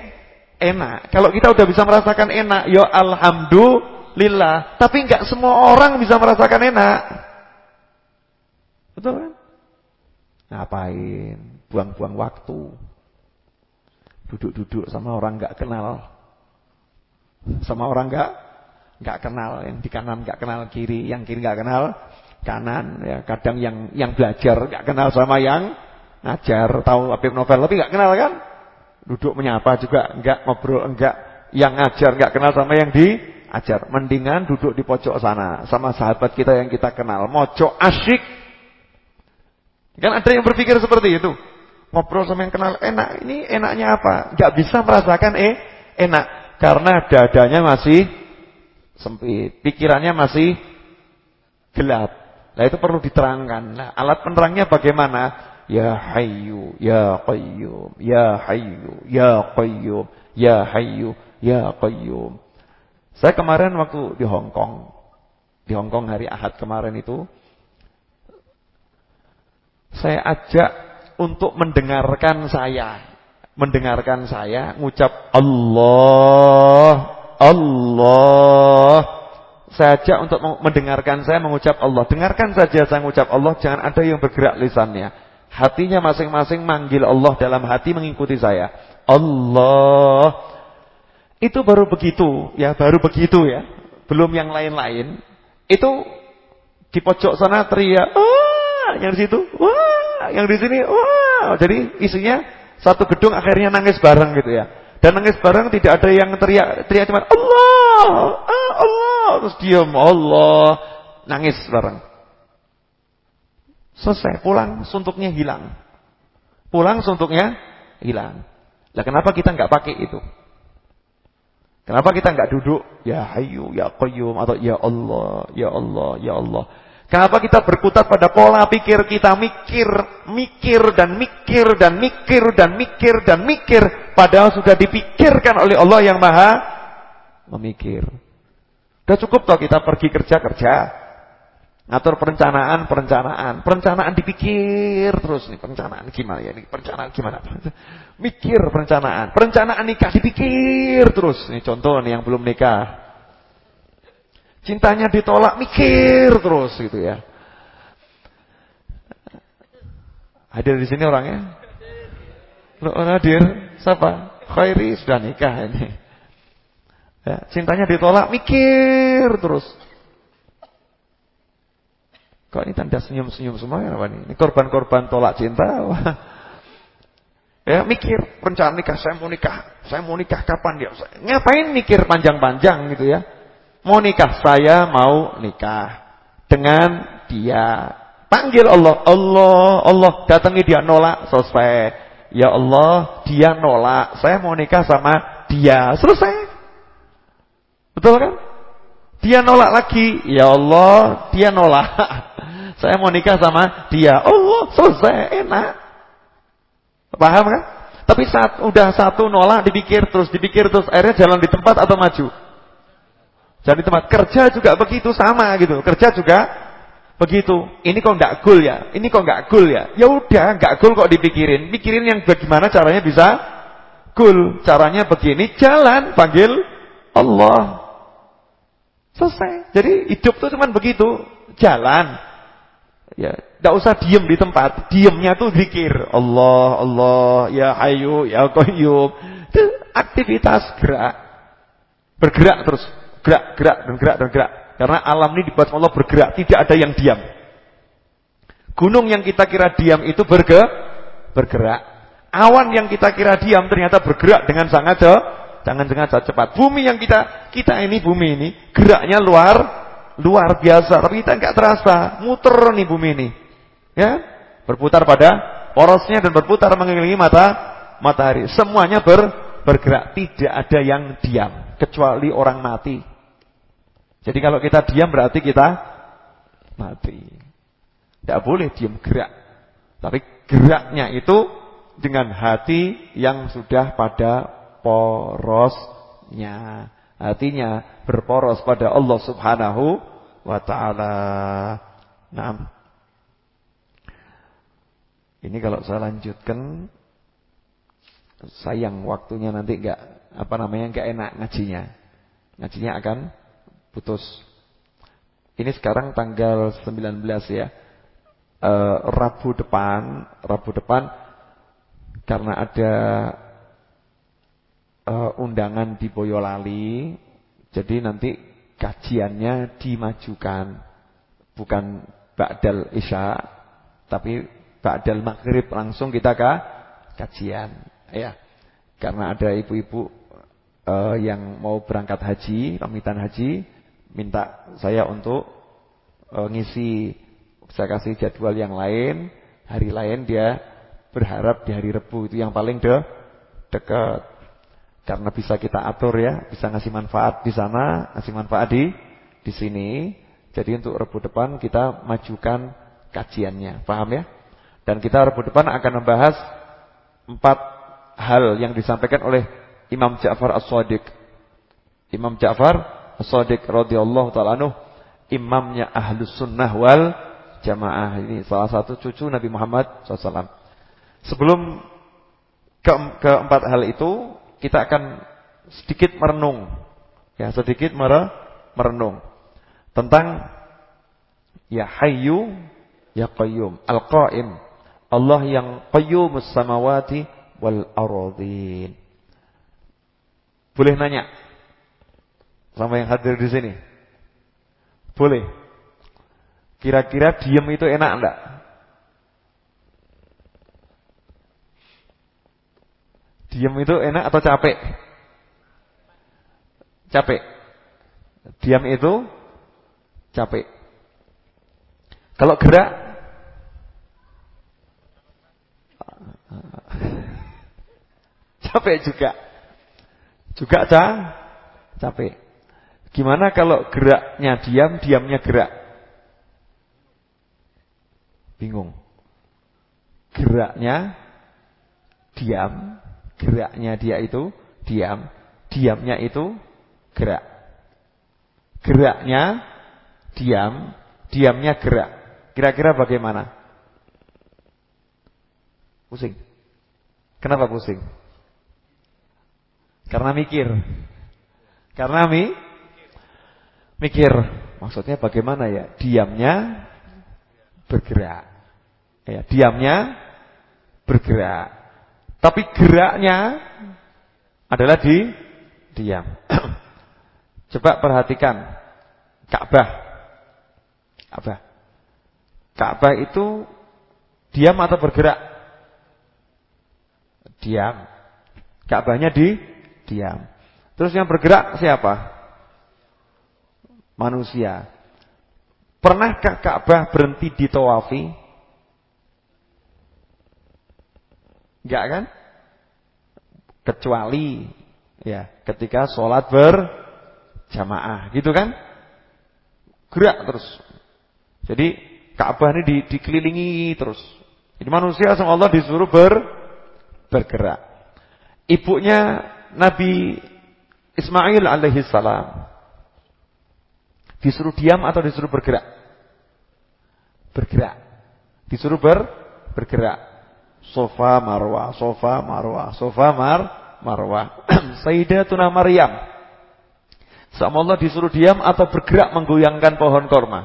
enak. Kalau kita udah bisa merasakan enak, ya alhamdulillah lillah. Tapi enggak semua orang bisa merasakan enak. Betul kan? Ngapain? Buang-buang waktu. Duduk-duduk sama orang enggak kenal. Sama orang enggak enggak kenal, yang di kanan enggak kenal kiri, yang kiri enggak kenal kanan ya. Kadang yang yang belajar enggak kenal sama yang ngajar, tahu Habib Novel tapi enggak kenal kan? Duduk menyapa juga enggak, ngobrol enggak, yang ngajar enggak kenal sama yang di ajar. Mendingan duduk di pojok sana sama sahabat kita yang kita kenal. Mojok asyik. Kan ada yang berpikir seperti itu. Ngobrol sama yang kenal enak, ini enaknya apa? Gak bisa merasakan eh enak karena dadanya masih sempit, pikirannya masih gelap. Nah itu perlu diterangkan. Nah, alat penerangnya bagaimana? Ya Hayyu, Ya Qayyum, Ya Hayyu, Ya Qayyum, Ya Hayyu, Ya Qayyum. Saya kemarin waktu di Hong Kong, di Hong Kong hari Ahad kemarin itu, saya ajak untuk mendengarkan saya, mendengarkan saya ngucap Allah, Allah. Saya ajak untuk mendengarkan saya mengucap Allah. Dengarkan saja saya mengucap Allah, jangan ada yang bergerak lisannya. Hatinya masing-masing manggil Allah dalam hati mengikuti saya. Allah. Itu baru begitu, ya, baru begitu ya. Belum yang lain-lain. Itu di pojok sana teriak, yang di situ, wah, yang di sini, wah. Jadi isinya satu gedung akhirnya nangis bareng gitu ya. Dan nangis bareng tidak ada yang teriak, teriak cuma Allah, ah, Allah, terus diam, Allah, nangis bareng. Selesai, pulang suntuknya hilang. Pulang suntuknya hilang. Lah kenapa kita nggak pakai itu? Kenapa kita nggak duduk ya Hayyu ya Qayyum atau ya Allah, ya Allah, ya Allah? Kenapa kita berkutat pada pola pikir kita mikir, mikir dan mikir dan mikir dan mikir dan mikir padahal sudah dipikirkan oleh Allah yang Maha memikir. Sudah cukup toh kita pergi kerja kerja, Ngatur perencanaan, perencanaan. Perencanaan dipikir terus nih, perencanaan gimana ya ini, perencanaan gimana. Mikir perencanaan. Perencanaan nikah dipikir terus. Nih contoh nih yang belum nikah. Cintanya ditolak, mikir terus gitu ya. Hadir di sini orangnya? Lo hadir? Siapa? Khairi sudah nikah ini. Ya, cintanya ditolak, mikir terus. Kok ini tanda senyum-senyum semua ya apa ini? Korban-korban tolak cinta. ya mikir rencana nikah, saya mau nikah, saya mau nikah kapan ya? Ngapain mikir panjang-panjang gitu ya? Mau nikah, saya mau nikah dengan dia. Panggil Allah, Allah, Allah, datangi dia nolak, selesai. Ya Allah, dia nolak, saya mau nikah sama dia, selesai. Betul kan? Dia nolak lagi, ya Allah, dia nolak. [laughs] Saya mau nikah sama dia. Allah, selesai, enak. Paham kan? Tapi saat udah satu nolak dipikir terus, dipikir terus, akhirnya jalan di tempat atau maju? Jalan di tempat. Kerja juga begitu sama gitu. Kerja juga begitu. Ini kok enggak gul ya? Ini kok enggak gul ya? Ya udah, enggak gul kok dipikirin. Pikirin yang bagaimana caranya bisa gul. Caranya begini, jalan panggil Allah. Selesai. Jadi hidup tuh cuman begitu, jalan. Ya, tidak usah diem di tempat. Diemnya tuh zikir. Allah, Allah, ya Hayu, ya Qayyum. Aktivitas gerak. Bergerak terus. Gerak, gerak dan gerak dan gerak. Karena alam ini dibuat Allah bergerak, tidak ada yang diam. Gunung yang kita kira diam itu berge, bergerak. Awan yang kita kira diam ternyata bergerak dengan sangat jangan dengan sangat cepat. Bumi yang kita kita ini bumi ini geraknya luar luar biasa, tapi kita nggak terasa, muter nih bumi ini. Ya, berputar pada porosnya dan berputar mengelilingi mata matahari. Semuanya ber, bergerak, tidak ada yang diam kecuali orang mati. Jadi kalau kita diam berarti kita mati. Tidak boleh diam gerak. Tapi geraknya itu dengan hati yang sudah pada porosnya. Hatinya berporos pada Allah Subhanahu wa taala. Nah. Ini kalau saya lanjutkan sayang waktunya nanti enggak apa namanya enggak enak ngajinya. Ngajinya akan putus. Ini sekarang tanggal 19 ya. E, Rabu depan, Rabu depan karena ada e, undangan di Boyolali. Jadi nanti kajiannya dimajukan bukan ba'dal isya tapi ba'dal maghrib langsung kita ke kajian ya karena ada ibu-ibu uh, yang mau berangkat haji pamitan haji minta saya untuk uh, ngisi saya kasih jadwal yang lain Hari lain dia berharap di hari Rebu itu yang paling de dekat. Karena bisa kita atur ya, bisa ngasih manfaat di sana, ngasih manfaat di di sini. Jadi untuk Rebu depan kita majukan kajiannya. Paham ya? Dan kita Rebu depan akan membahas empat hal yang disampaikan oleh Imam Ja'far As-Sadiq. Imam Ja'far As-Sadiq radhiyallahu taala anhu imamnya Ahlus Sunnah wal Jamaah. Ini salah satu cucu Nabi Muhammad SAW. Sebelum ke keempat hal itu kita akan sedikit merenung ya sedikit merenung tentang ya hayyu ya qayyum al-qaim Allah yang qayyumus samawati wal aradhin boleh nanya sama yang hadir di sini boleh kira-kira diam itu enak enggak Diam itu enak atau capek? Capek. Diam itu capek. Kalau gerak [laughs] capek juga. Juga ca capek. Gimana kalau geraknya diam, diamnya gerak? Bingung. Geraknya diam, Geraknya dia itu diam, diamnya itu gerak. Geraknya diam, diamnya gerak. Kira-kira bagaimana? Pusing. Kenapa pusing? Karena mikir. Karena mi mikir. Maksudnya bagaimana ya? Diamnya bergerak. Ya, diamnya bergerak. Tapi geraknya adalah di diam. [clears throat] Coba perhatikan Ka'bah. Ka'bah. Ka'bah itu diam atau bergerak? Diam. Ka'bahnya di diam. Terus yang bergerak siapa? Manusia. Pernahkah Ka'bah berhenti di tawafi? Enggak kan? Kecuali ya ketika sholat berjamaah, gitu kan? Gerak terus. Jadi Ka'bah ini di, dikelilingi terus. Jadi manusia sama Allah disuruh ber, bergerak. Ibunya Nabi Ismail alaihi salam disuruh diam atau disuruh bergerak? Bergerak. Disuruh ber, bergerak. Sofa Marwah, Sofa Marwah, Sofa Mar Marwah. [clears throat] Sayyidatuna Maryam. Sama Allah disuruh diam atau bergerak menggoyangkan pohon korma?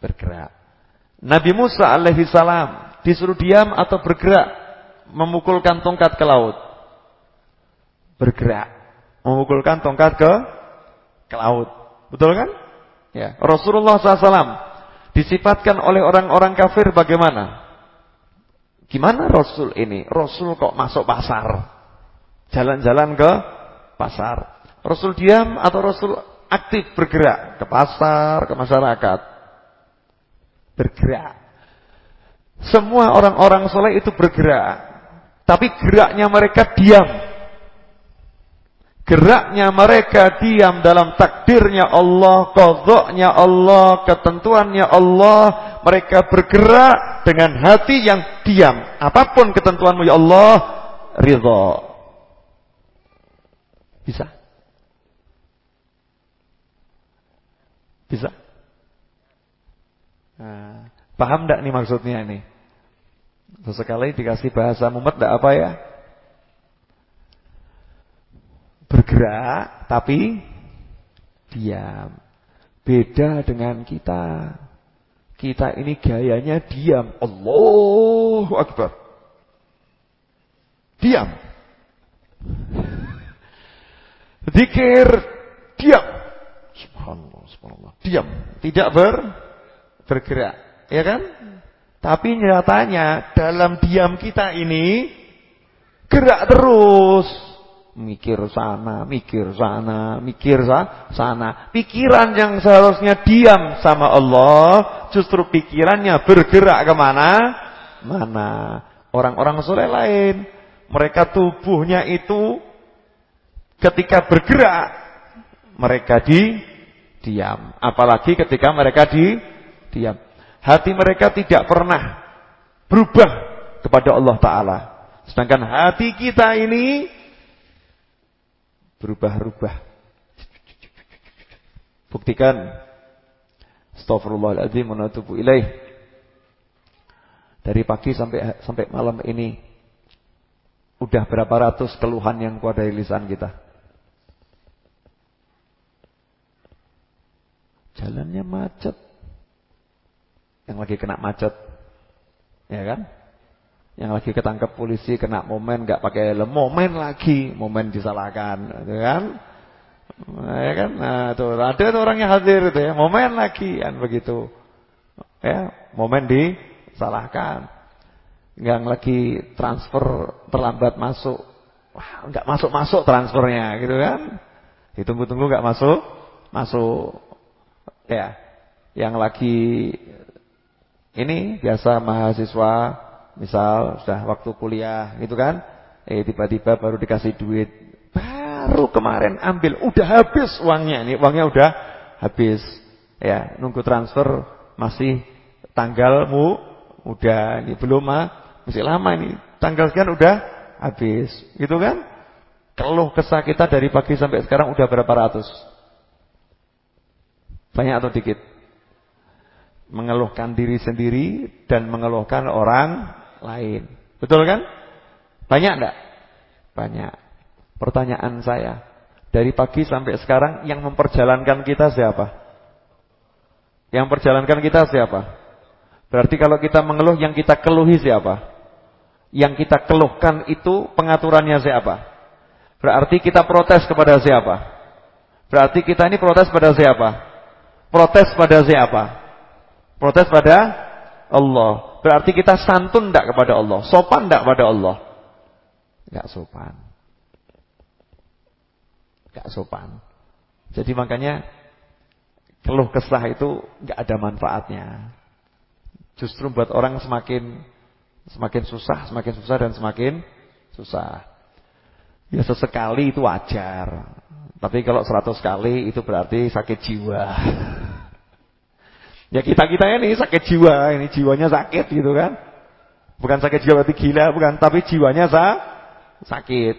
Bergerak. Nabi Musa alaihi salam disuruh diam atau bergerak memukulkan tongkat ke laut? Bergerak. Memukulkan tongkat ke ke laut. Betul kan? Ya. Rasulullah SAW disifatkan oleh orang-orang kafir bagaimana? Gimana Rasul ini? Rasul kok masuk pasar? Jalan-jalan ke pasar. Rasul diam atau Rasul aktif bergerak ke pasar, ke masyarakat? Bergerak. Semua orang-orang soleh itu bergerak. Tapi geraknya mereka diam. Geraknya mereka diam dalam takdirnya Allah, kodoknya Allah, ketentuannya Allah. Mereka bergerak dengan hati yang diam. Apa pun ketentuanmu ya Allah, ridho. Bisa? Bisa? Nah, paham tidak nih maksudnya ini? Sesekali dikasih bahasa mumet tidak apa ya? Bergerak tapi diam. Beda dengan kita. Kita ini gayanya diam. Allahu Akbar. Diam. Zikir diam. Subhanallah, subhanallah. Diam, tidak ber bergerak, ya kan? Tapi nyatanya dalam diam kita ini gerak terus. Mikir sana, mikir sana, mikir sana. Pikiran yang seharusnya diam sama Allah, justru pikirannya bergerak ke mana? Mana? Orang-orang soleh lain, mereka tubuhnya itu ketika bergerak, mereka di diam. Apalagi ketika mereka di diam. Hati mereka tidak pernah berubah kepada Allah Ta'ala. Sedangkan hati kita ini berubah-ubah. Buktikan. Astagfirullahaladzim wa natubu ilaih. Dari pagi sampai sampai malam ini udah berapa ratus keluhan yang keluar dari lisan kita. Jalannya macet. Yang lagi kena macet. Ya kan? Yang lagi ketangkep polisi kena momen nggak pakai helm, momen lagi, momen disalahkan, gitu kan? Nah, ya kan? Nah, tuh ada tuh orang yang hadir itu ya, momen lagi kan begitu. Ya, momen disalahkan. Yang lagi transfer terlambat masuk. Wah, enggak masuk-masuk transfernya gitu kan. Ditunggu-tunggu enggak masuk, masuk. Ya. Yang lagi ini biasa mahasiswa Misal sudah waktu kuliah gitu kan. Eh tiba-tiba baru dikasih duit. Baru kemarin ambil. Udah habis uangnya. Ini uangnya udah habis. Ya, nunggu transfer masih tanggalmu udah ini belum ah. Masih lama ini. Tanggal sekian udah habis. Gitu kan? Keluh kesah kita dari pagi sampai sekarang udah berapa ratus? Banyak atau dikit? Mengeluhkan diri sendiri dan mengeluhkan orang lain. Betul kan? Banyak enggak? Banyak. Pertanyaan saya, dari pagi sampai sekarang yang memperjalankan kita siapa? Yang memperjalankan kita siapa? Berarti kalau kita mengeluh yang kita keluhi siapa? Yang kita keluhkan itu pengaturannya siapa? Berarti kita protes kepada siapa? Berarti kita ini protes pada siapa? Protes pada siapa? Protes pada Allah. Berarti kita santun tidak kepada Allah, sopan tidak kepada Allah? Enggak sopan. Enggak sopan. Jadi makanya keluh kesah itu enggak ada manfaatnya. Justru buat orang semakin semakin susah, semakin susah dan semakin susah. Ya sesekali itu wajar. Tapi kalau seratus kali itu berarti sakit jiwa. [laughs] Ya kita-kita ini sakit jiwa, ini jiwanya sakit gitu kan. Bukan sakit jiwa berarti gila, bukan, tapi jiwanya sa sakit.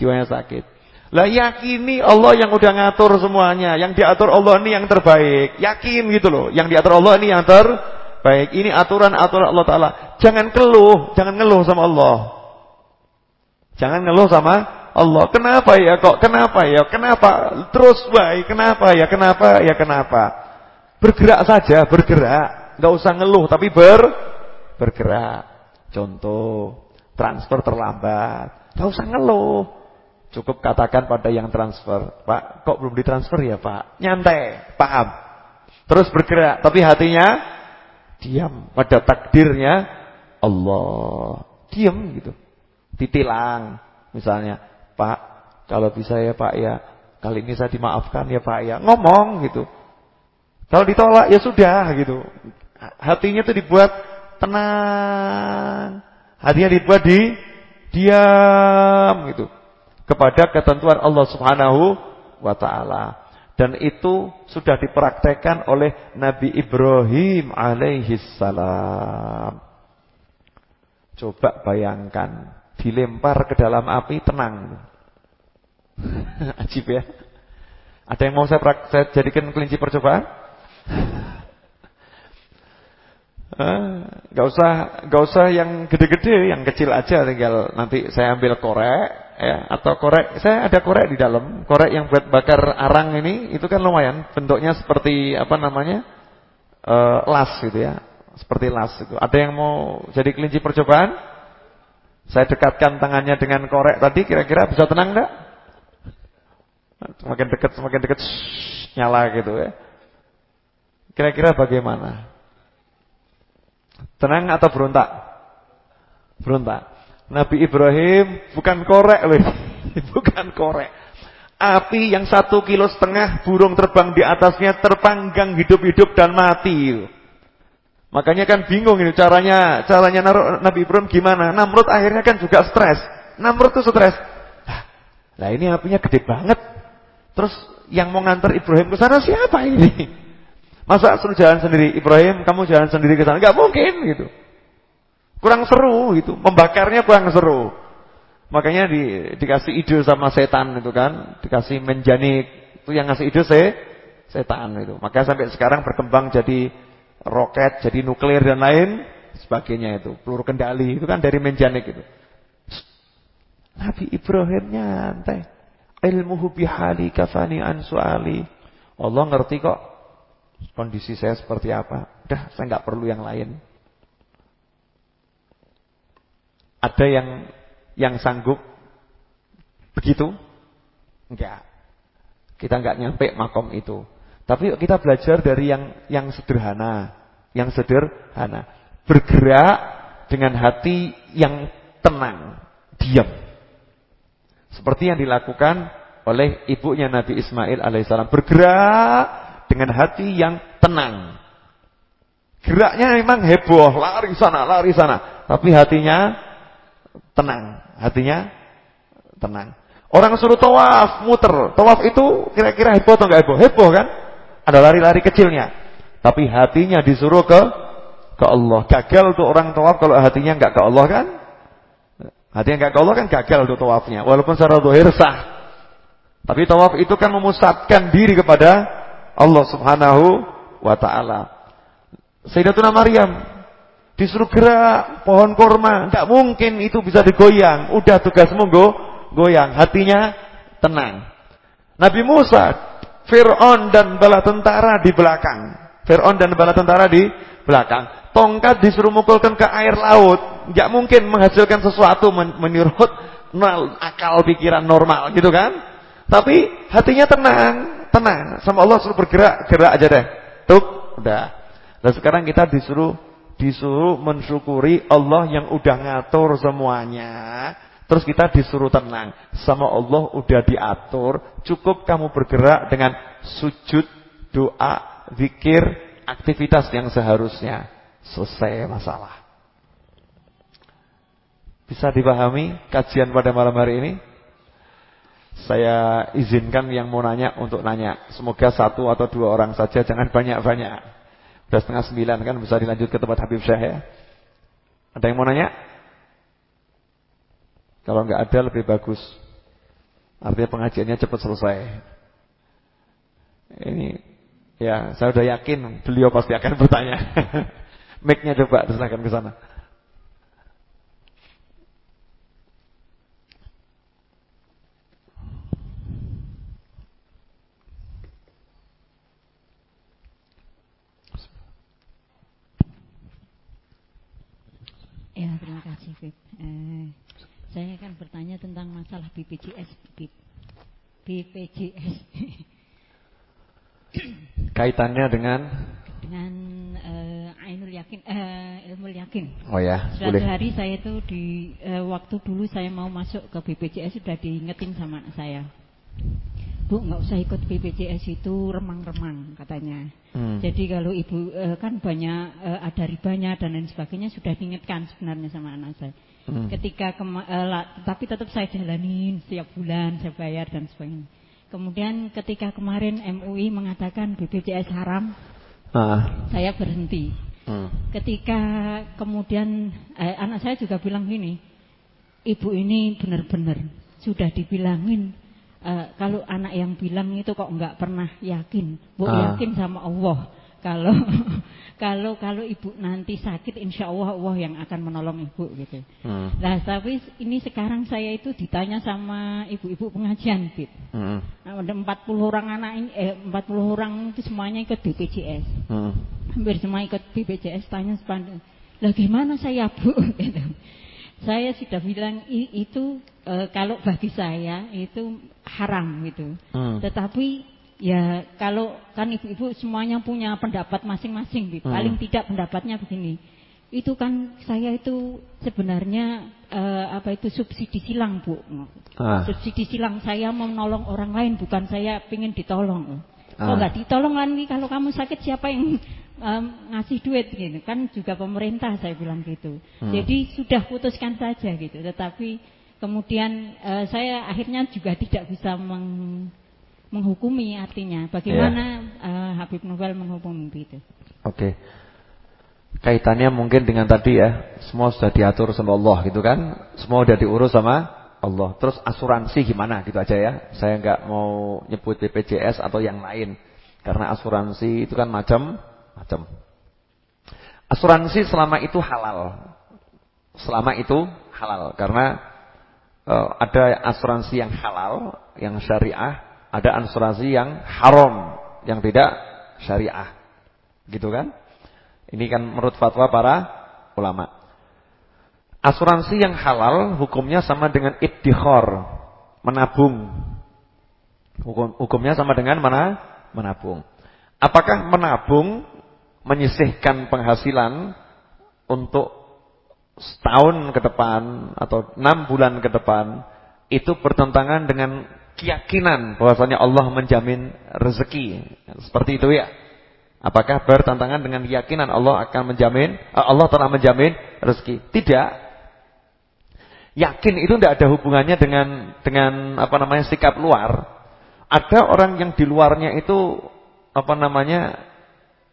Jiwanya sakit. Lah yakini Allah yang udah ngatur semuanya, yang diatur Allah ini yang terbaik. Yakin gitu loh, yang diatur Allah ini yang terbaik. Ini aturan-aturan Allah taala. Jangan keluh, jangan ngeluh sama Allah. Jangan ngeluh sama Allah. Kenapa ya kok? Kenapa ya? Kenapa? Terus baik. Kenapa ya? Kenapa ya? Kenapa? Bergerak saja, bergerak. Enggak usah ngeluh tapi ber bergerak. Contoh, transfer terlambat. Enggak usah ngeluh. Cukup katakan pada yang transfer, "Pak, kok belum ditransfer ya, Pak?" Nyantai, paham. Terus bergerak, tapi hatinya diam pada takdirnya Allah. Diam gitu. Ditilang misalnya, "Pak, kalau bisa ya, Pak ya, kali ini saya dimaafkan ya, Pak ya." Ngomong gitu. Kalau ditolak ya sudah gitu. Hatinya itu dibuat tenang. Hatinya dibuat di diam gitu. Kepada ketentuan Allah Subhanahu wa taala. Dan itu sudah dipraktekkan oleh Nabi Ibrahim alaihi salam. Coba bayangkan, dilempar ke dalam api tenang. [laughs] Ajib ya. Ada yang mau saya, saya jadikan kelinci percobaan? Gak usah, gak usah yang gede-gede, yang kecil aja tinggal nanti saya ambil korek ya atau korek. Saya ada korek di dalam, korek yang buat bakar arang ini itu kan lumayan, bentuknya seperti apa namanya e, las gitu ya, seperti las itu. Ada yang mau jadi kelinci percobaan? Saya dekatkan tangannya dengan korek tadi, kira-kira bisa tenang enggak? Semakin dekat, semakin dekat, nyala gitu ya. Kira-kira bagaimana? Tenang atau berontak? Berontak. Nabi Ibrahim bukan korek loh. [laughs] bukan korek. Api yang satu kilo setengah burung terbang di atasnya terpanggang hidup-hidup dan mati. Makanya kan bingung ini caranya caranya Nabi Ibrahim gimana? Namrud akhirnya kan juga stres. Namrud tuh stres. Lah ini apinya gede banget. Terus yang mau nganter Ibrahim ke sana siapa ini? Masa suruh jalan sendiri Ibrahim, kamu jalan sendiri ke sana? Enggak mungkin gitu. Kurang seru gitu. Membakarnya kurang seru. Makanya di, dikasih ide sama setan itu kan, dikasih menjanik. Itu yang ngasih ide se, setan itu. Makanya sampai sekarang berkembang jadi roket, jadi nuklir dan lain sebagainya itu. Peluru kendali itu kan dari menjanik itu. Nabi Ibrahim nyantai. Ilmuhu bihali kafani an suali. Allah ngerti kok kondisi saya seperti apa. Udah, saya nggak perlu yang lain. Ada yang yang sanggup begitu? Enggak. Kita enggak nyampe makom itu. Tapi kita belajar dari yang yang sederhana, yang sederhana. Bergerak dengan hati yang tenang, diam. Seperti yang dilakukan oleh ibunya Nabi Ismail alaihissalam. Bergerak dengan hati yang tenang. Geraknya memang heboh, lari sana, lari sana. Tapi hatinya tenang. Hatinya tenang. Orang suruh tawaf, muter. Tawaf itu kira-kira heboh atau enggak heboh? Heboh kan? Ada lari-lari kecilnya. Tapi hatinya disuruh ke ke Allah. Gagal untuk orang tawaf kalau hatinya enggak ke Allah kan? Hatinya enggak ke Allah kan gagal untuk tawafnya. Walaupun secara zahir sah. Tapi tawaf itu kan memusatkan diri kepada Allah Subhanahu wa taala. Sayyidatuna Maryam Disuruh gerak pohon korma, enggak mungkin itu bisa digoyang. Udah tugasmu go, goyang, hatinya tenang. Nabi Musa, Fir'aun dan bala tentara di belakang. Fir'aun dan bala tentara di belakang. Tongkat disuruh mukulkan ke air laut, enggak mungkin menghasilkan sesuatu menurut akal pikiran normal gitu kan? Tapi hatinya tenang, tenang. Sama Allah suruh bergerak, gerak aja deh. Tuk, udah. Dan sekarang kita disuruh disuruh mensyukuri Allah yang udah ngatur semuanya. Terus kita disuruh tenang. Sama Allah udah diatur. Cukup kamu bergerak dengan sujud, doa, zikir, aktivitas yang seharusnya. Selesai masalah. Bisa dipahami kajian pada malam hari ini? Saya izinkan yang mau nanya untuk nanya. Semoga satu atau dua orang saja, jangan banyak-banyak. Sudah setengah sembilan kan bisa dilanjut ke tempat Habib Syah ya. Ada yang mau nanya? Kalau nggak ada lebih bagus. Artinya pengajiannya cepat selesai. Ini ya saya sudah yakin beliau pasti akan bertanya. [laughs] Mic-nya coba silakan ke sana. Ya, Eh, saya akan bertanya tentang masalah BPJS. BPJS. [coughs] Kaitannya dengan dengan uh, Ainul Yakin, uh, ilmu yakin. Oh ya, Suatu boleh. hari saya itu di uh, waktu dulu saya mau masuk ke BPJS sudah diingetin sama anak saya. Bu nggak usah ikut BPJS itu remang-remang katanya. Hmm. Jadi kalau ibu e, kan banyak e, ada ribanya dan lain sebagainya sudah diingatkan sebenarnya sama anak saya. Hmm. Ketika kema, e, la, tapi tetap saya jalanin setiap bulan saya bayar dan sebagainya. Kemudian ketika kemarin MUI mengatakan BPJS haram, ah. saya berhenti. Hmm. Ketika kemudian eh, anak saya juga bilang gini, ibu ini benar-benar sudah dibilangin uh, kalau anak yang bilang itu kok nggak pernah yakin, bu ah. yakin sama Allah. Kalau [laughs] kalau kalau ibu nanti sakit, insya Allah Allah yang akan menolong ibu gitu. Hmm. Nah tapi ini sekarang saya itu ditanya sama ibu-ibu pengajian, Bit. Hmm. Nah, ada 40 orang anak ini, eh 40 orang itu semuanya ikut BPJS. Hmm. Hampir semua ikut BPJS. Tanya sepanjang, lah gimana saya bu? [laughs] Gitu. Saya sudah bilang itu e, kalau bagi saya itu haram gitu. Hmm. Tetapi ya kalau kan ibu-ibu semuanya punya pendapat masing-masing gitu. Hmm. Paling tidak pendapatnya begini. itu kan saya itu sebenarnya uh, apa itu subsidi silang bu, ah. subsidi silang saya mau menolong orang lain bukan saya ingin ditolong. Ah. Kalau nggak ditolong lagi kalau kamu sakit siapa yang um, ngasih duit gitu kan juga pemerintah saya bilang gitu. Hmm. Jadi sudah putuskan saja gitu. Tetapi kemudian uh, saya akhirnya juga tidak bisa meng, menghukumi artinya bagaimana yeah. uh, Habib Novel menghukumi itu. Oke. Okay kaitannya mungkin dengan tadi ya, semua sudah diatur sama Allah gitu kan. Semua sudah diurus sama Allah. Terus asuransi gimana gitu aja ya. Saya nggak mau nyebut BPJS atau yang lain. Karena asuransi itu kan macam-macam. Asuransi selama itu halal. Selama itu halal karena uh, ada asuransi yang halal, yang syariah, ada asuransi yang haram, yang tidak syariah. Gitu kan? Ini kan menurut fatwa para ulama. Asuransi yang halal hukumnya sama dengan iddikhar, menabung. Hukum, hukumnya sama dengan mana? Menabung. Apakah menabung menyisihkan penghasilan untuk setahun ke depan atau enam bulan ke depan itu bertentangan dengan keyakinan bahwasanya Allah menjamin rezeki. Seperti itu ya. Apakah bertentangan dengan keyakinan Allah akan menjamin eh, Allah telah menjamin rezeki? Tidak. Yakin itu tidak ada hubungannya dengan dengan apa namanya sikap luar. Ada orang yang di luarnya itu apa namanya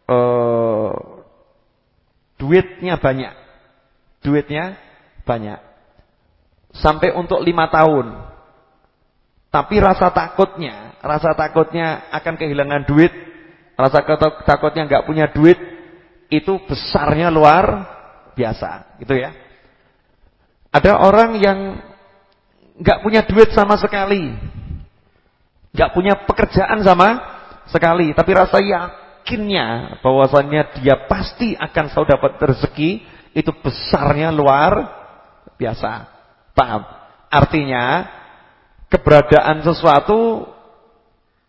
uh, duitnya banyak, duitnya banyak, sampai untuk lima tahun. Tapi rasa takutnya, rasa takutnya akan kehilangan duit Rasa takutnya nggak punya duit itu besarnya luar biasa, gitu ya. Ada orang yang nggak punya duit sama sekali, nggak punya pekerjaan sama sekali, tapi rasa yakinnya bahwasannya dia pasti akan selalu dapat rezeki itu besarnya luar biasa. Paham? Artinya keberadaan sesuatu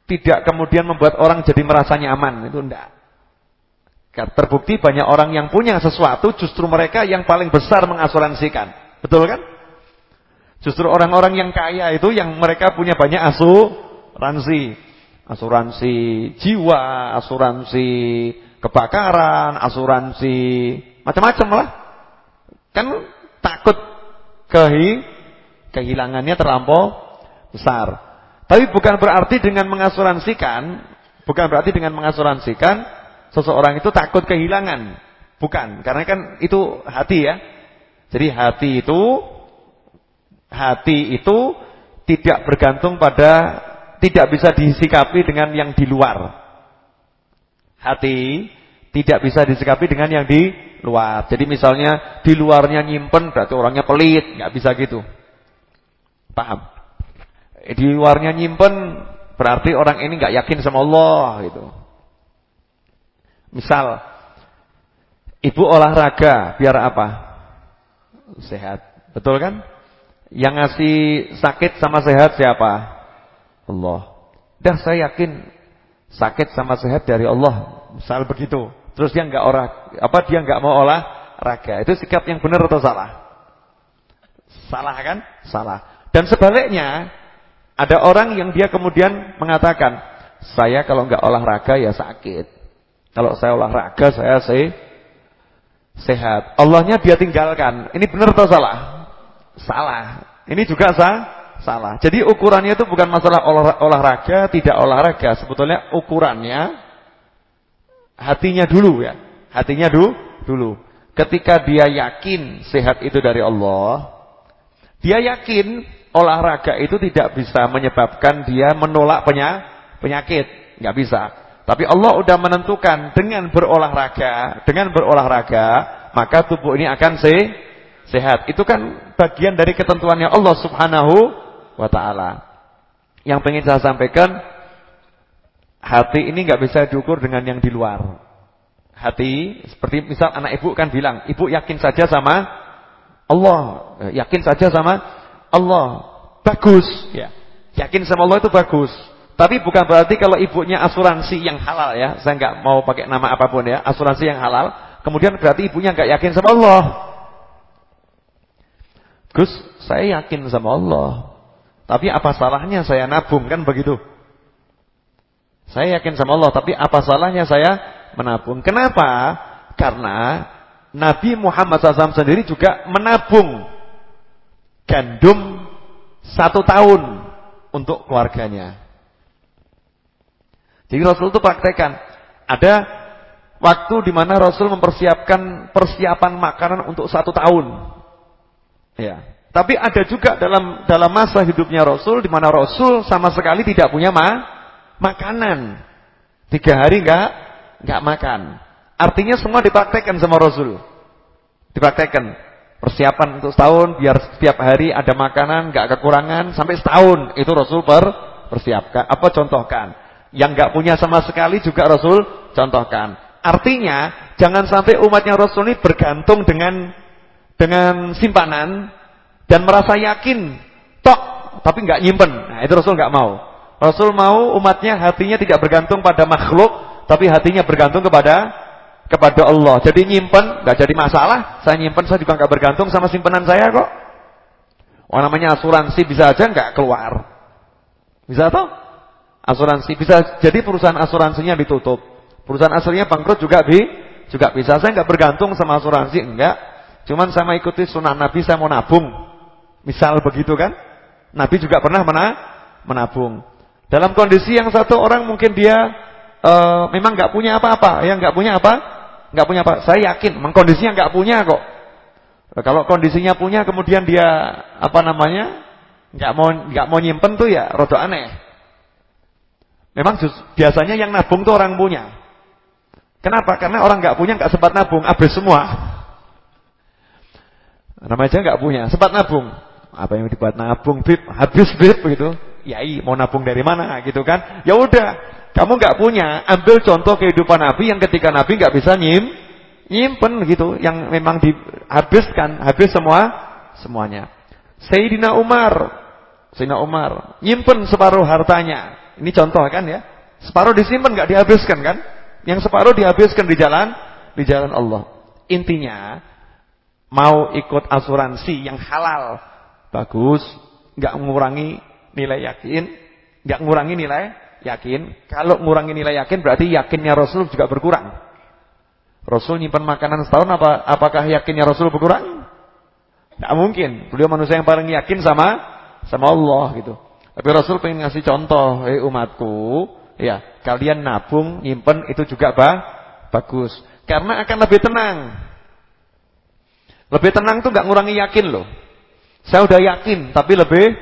tidak kemudian membuat orang jadi merasa nyaman, itu enggak. Terbukti banyak orang yang punya sesuatu justru mereka yang paling besar mengasuransikan. Betul kan? Justru orang-orang yang kaya itu yang mereka punya banyak asuransi. Asuransi jiwa, asuransi kebakaran, asuransi macam-macam lah. Kan takut kehi kehilangannya terlampau besar. Tapi bukan berarti dengan mengasuransikan, bukan berarti dengan mengasuransikan seseorang itu takut kehilangan. Bukan, karena kan itu hati ya. Jadi hati itu hati itu tidak bergantung pada tidak bisa disikapi dengan yang di luar. Hati tidak bisa disikapi dengan yang di luar. Jadi misalnya di luarnya nyimpen berarti orangnya pelit, nggak bisa gitu. Paham? Eh, di luarnya nyimpen berarti orang ini nggak yakin sama Allah gitu. Misal ibu olahraga biar apa? Sehat. Betul kan? Yang ngasih sakit sama sehat siapa? Allah. Dah saya yakin sakit sama sehat dari Allah. Misal begitu. Terus dia nggak olah apa dia nggak mau olahraga. Itu sikap yang benar atau salah? Salah kan? Salah. Dan sebaliknya, ada orang yang dia kemudian mengatakan, saya kalau nggak olahraga ya sakit. Kalau saya olahraga saya se sehat. Allahnya dia tinggalkan. Ini benar atau salah? Salah. Ini juga sah? Salah. Jadi ukurannya itu bukan masalah olah, olahraga, tidak olahraga. Sebetulnya ukurannya hatinya dulu ya. Hatinya dulu. dulu. Ketika dia yakin sehat itu dari Allah, dia yakin olahraga itu tidak bisa menyebabkan dia menolak penyakit, nggak bisa. Tapi Allah sudah menentukan dengan berolahraga, dengan berolahraga, maka tubuh ini akan se sehat. Itu kan bagian dari ketentuannya Allah Subhanahu wa taala. Yang pengen saya sampaikan, hati ini nggak bisa diukur dengan yang di luar. Hati seperti misal anak ibu kan bilang, ibu yakin saja sama Allah, yakin saja sama Allah bagus ya. Yakin sama Allah itu bagus. Tapi bukan berarti kalau ibunya asuransi yang halal ya. Saya nggak mau pakai nama apa pun ya. Asuransi yang halal. Kemudian berarti ibunya nggak yakin sama Allah. Gus, saya yakin sama Allah. Tapi apa salahnya saya nabung kan begitu? Saya yakin sama Allah, tapi apa salahnya saya menabung? Kenapa? Karena Nabi Muhammad SAW sendiri juga menabung gandum satu tahun untuk keluarganya. Jadi Rasul itu praktekan. Ada waktu di mana Rasul mempersiapkan persiapan makanan untuk satu tahun. Ya. Tapi ada juga dalam dalam masa hidupnya Rasul di mana Rasul sama sekali tidak punya ma makanan. Tiga hari enggak enggak makan. Artinya semua dipraktekkan sama Rasul. Dipraktekkan. Persiapan untuk setahun biar setiap hari ada makanan enggak kekurangan sampai setahun. Itu Rasul per persiapkan apa contohkan. Yang enggak punya sama sekali juga Rasul contohkan. Artinya jangan sampai umatnya Rasul ini bergantung dengan dengan simpanan dan merasa yakin tok tapi nggak nyimpen. Nah, itu Rasul nggak mau. Rasul mau umatnya hatinya tidak bergantung pada makhluk, tapi hatinya bergantung kepada kepada Allah. Jadi nyimpen nggak jadi masalah. Saya nyimpen saya juga nggak bergantung sama simpenan saya kok. Oh namanya asuransi bisa aja nggak keluar. Bisa toh? Asuransi bisa jadi perusahaan asuransinya ditutup. Perusahaan aslinya bangkrut juga bi juga bisa. Saya nggak bergantung sama asuransi enggak. Cuman saya mau ikuti sunnah Nabi saya mau nabung. Misal begitu kan? Nabi juga pernah mena menabung. Dalam kondisi yang satu orang mungkin dia uh, memang nggak punya apa-apa, ya nggak punya apa? nggak punya apa? Saya yakin, memang kondisinya nggak punya kok. Kalau kondisinya punya, kemudian dia apa namanya? nggak mau nggak mau nyimpen tuh ya, rodo aneh. Memang just, biasanya yang nabung tuh orang punya. Kenapa? Karena orang nggak punya nggak sempat nabung, habis semua. Namanya nggak punya, sempat nabung. Apa yang dibuat nabung, bib, habis bib begitu. Yai mau nabung dari mana gitu kan? Ya udah, kamu nggak punya, ambil contoh kehidupan Nabi yang ketika Nabi nggak bisa nyim, nyimpen gitu, yang memang dihabiskan, habis semua semuanya. Sayyidina Umar, Sayyidina Umar nyimpen separuh hartanya. Ini contoh kan ya? Separuh disimpan nggak dihabiskan kan? Yang separuh dihabiskan di jalan di jalan Allah. Intinya mau ikut asuransi yang halal, bagus, nggak mengurangi nilai yakin, nggak mengurangi nilai yakin. Kalau mengurangi nilai yakin berarti yakinnya Rasul juga berkurang. Rasul nyimpan makanan setahun apa apakah yakinnya Rasul berkurang? Tidak mungkin. Beliau manusia yang paling yakin sama sama Allah gitu. Tapi Rasul pengen ngasih contoh, eh umatku, ya, kalian nabung, nyimpen itu juga bah, bagus. Karena akan lebih tenang. Lebih tenang tuh nggak ngurangi yakin loh. Saya udah yakin tapi lebih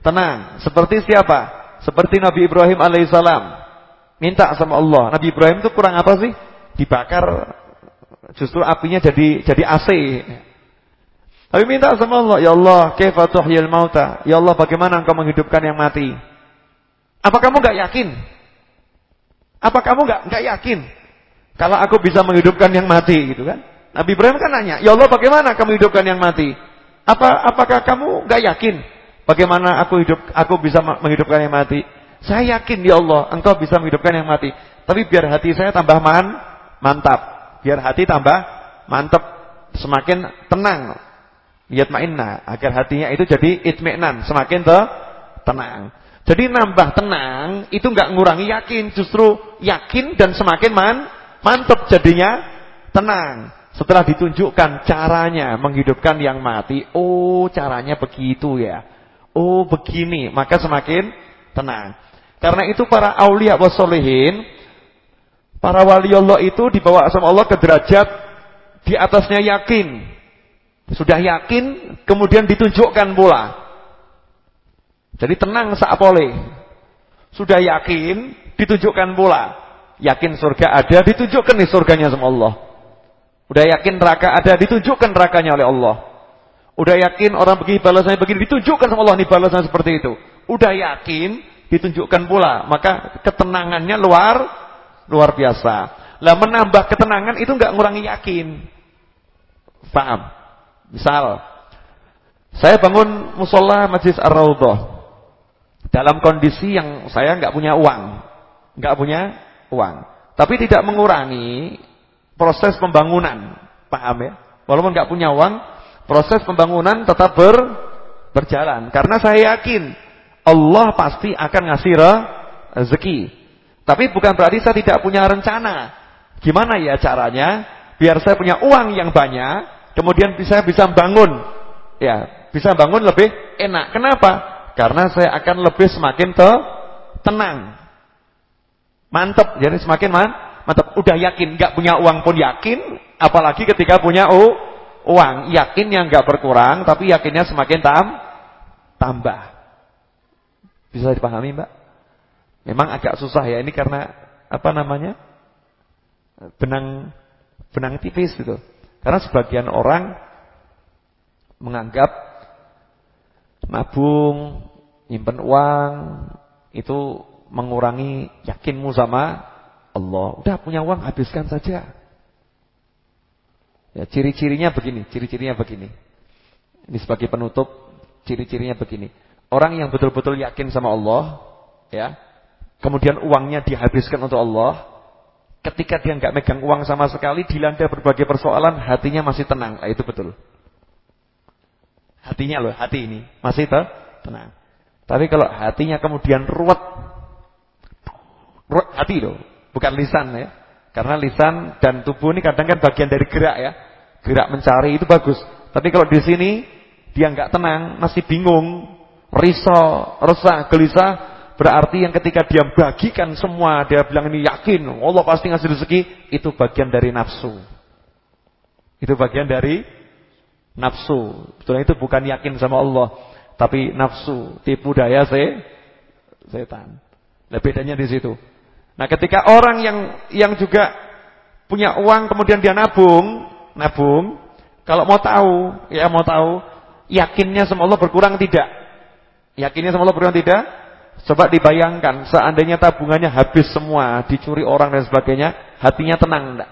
tenang. Seperti siapa? Seperti Nabi Ibrahim alaihissalam. Minta sama Allah. Nabi Ibrahim itu kurang apa sih? Dibakar justru apinya jadi jadi AC. Tapi minta sama Allah, ya Allah, kaifa mauta? Ya Allah, bagaimana engkau menghidupkan yang mati? Apa kamu enggak yakin? Apa kamu enggak enggak yakin? Kalau aku bisa menghidupkan yang mati gitu kan? Nabi Ibrahim kan nanya, "Ya Allah, bagaimana kamu hidupkan yang mati?" Apa apakah kamu enggak yakin bagaimana aku hidup aku bisa menghidupkan yang mati? Saya yakin ya Allah, Engkau bisa menghidupkan yang mati. Tapi biar hati saya tambah man, mantap. Biar hati tambah mantap, semakin tenang. Yatma'inna agar hatinya itu jadi itmi'nan, semakin te tenang. Jadi nambah tenang itu enggak ngurangi yakin, justru yakin dan semakin man, mantap jadinya tenang. Setelah ditunjukkan caranya menghidupkan yang mati, oh caranya begitu ya. Oh begini, maka semakin tenang. Karena itu para aulia wasolehin, para wali Allah itu dibawa sama Allah ke derajat di atasnya yakin. Sudah yakin, kemudian ditunjukkan pula. Jadi tenang saapole. Sudah yakin, ditunjukkan pula. Yakin surga ada, ditunjukkan nih surganya sama Allah. Udah yakin neraka ada, ditunjukkan nerakanya oleh Allah. Udah yakin orang begini balasannya begini, ditunjukkan sama Allah nih balasannya seperti itu. Udah yakin, ditunjukkan pula. Maka ketenangannya luar luar biasa. Lah menambah ketenangan itu enggak ngurangi yakin. Paham? Misal saya bangun musola Masjid Ar-Raudhah dalam kondisi yang saya enggak punya uang, enggak punya uang. Tapi tidak mengurangi proses pembangunan. Paham ya? Walaupun nggak punya uang, proses pembangunan tetap ber, berjalan. Karena saya yakin Allah pasti akan ngasih rezeki. Tapi bukan berarti saya tidak punya rencana. Gimana ya caranya biar saya punya uang yang banyak, kemudian bisa bisa bangun. Ya, bisa bangun lebih enak. Kenapa? Karena saya akan lebih semakin te tenang. Mantap, jadi semakin man, mantap. Udah yakin, nggak punya uang pun yakin, apalagi ketika punya u, uang, yakin yang nggak berkurang, tapi yakinnya semakin tam, tambah. Bisa dipahami, Mbak? Memang agak susah ya ini karena apa namanya? benang benang tipis gitu. Karena sebagian orang menganggap nabung, nyimpen uang itu mengurangi yakinmu sama Allah. Udah punya uang habiskan saja. Ya, ciri-cirinya begini, ciri-cirinya begini. Ini sebagai penutup, ciri-cirinya begini. Orang yang betul-betul yakin sama Allah, ya, kemudian uangnya dihabiskan untuk Allah, ketika dia nggak megang uang sama sekali, dilanda berbagai persoalan, hatinya masih tenang. Nah, itu betul. Hatinya loh, hati ini masih tenang. Tapi kalau hatinya kemudian ruwet, ruwet hati loh, bukan lisan ya. Karena lisan dan tubuh ini kadang kan bagian dari gerak ya. Gerak mencari itu bagus. Tapi kalau di sini dia nggak tenang, masih bingung, risau, resah, gelisah, berarti yang ketika dia bagikan semua, dia bilang ini yakin, Allah pasti ngasih rezeki, itu bagian dari nafsu. Itu bagian dari nafsu. Betul itu bukan yakin sama Allah, tapi nafsu, tipu daya se setan. Nah, bedanya di situ. Nah, ketika orang yang yang juga punya uang kemudian dia nabung, nabung, kalau mau tahu, ya mau tahu, yakinnya sama Allah berkurang tidak? Yakinnya sama Allah berkurang tidak? Coba dibayangkan, seandainya tabungannya habis semua, dicuri orang dan sebagainya, hatinya tenang enggak?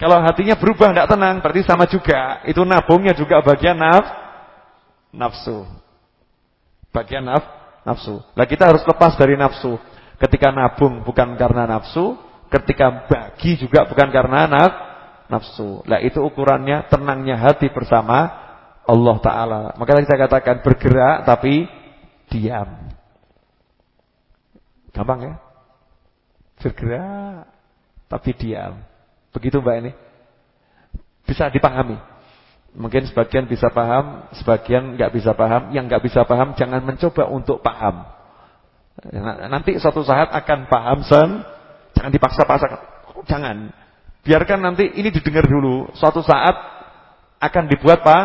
Kalau hatinya berubah tidak tenang, berarti sama juga. Itu nabungnya juga bagian naf, nafsu. Bagian naf, nafsu. Nah kita harus lepas dari nafsu. Ketika nabung bukan karena nafsu, ketika bagi juga bukan karena naf, nafsu. Nah itu ukurannya tenangnya hati bersama Allah Ta'ala. Makanya saya katakan bergerak tapi diam. Gampang ya? Bergerak tapi diam. Begitu Mbak ini. Bisa dipahami. Mungkin sebagian bisa paham, sebagian nggak bisa paham. Yang nggak bisa paham jangan mencoba untuk paham. Nanti suatu saat akan paham sen, jangan dipaksa-paksa. Jangan. Biarkan nanti ini didengar dulu. Suatu saat akan dibuat pak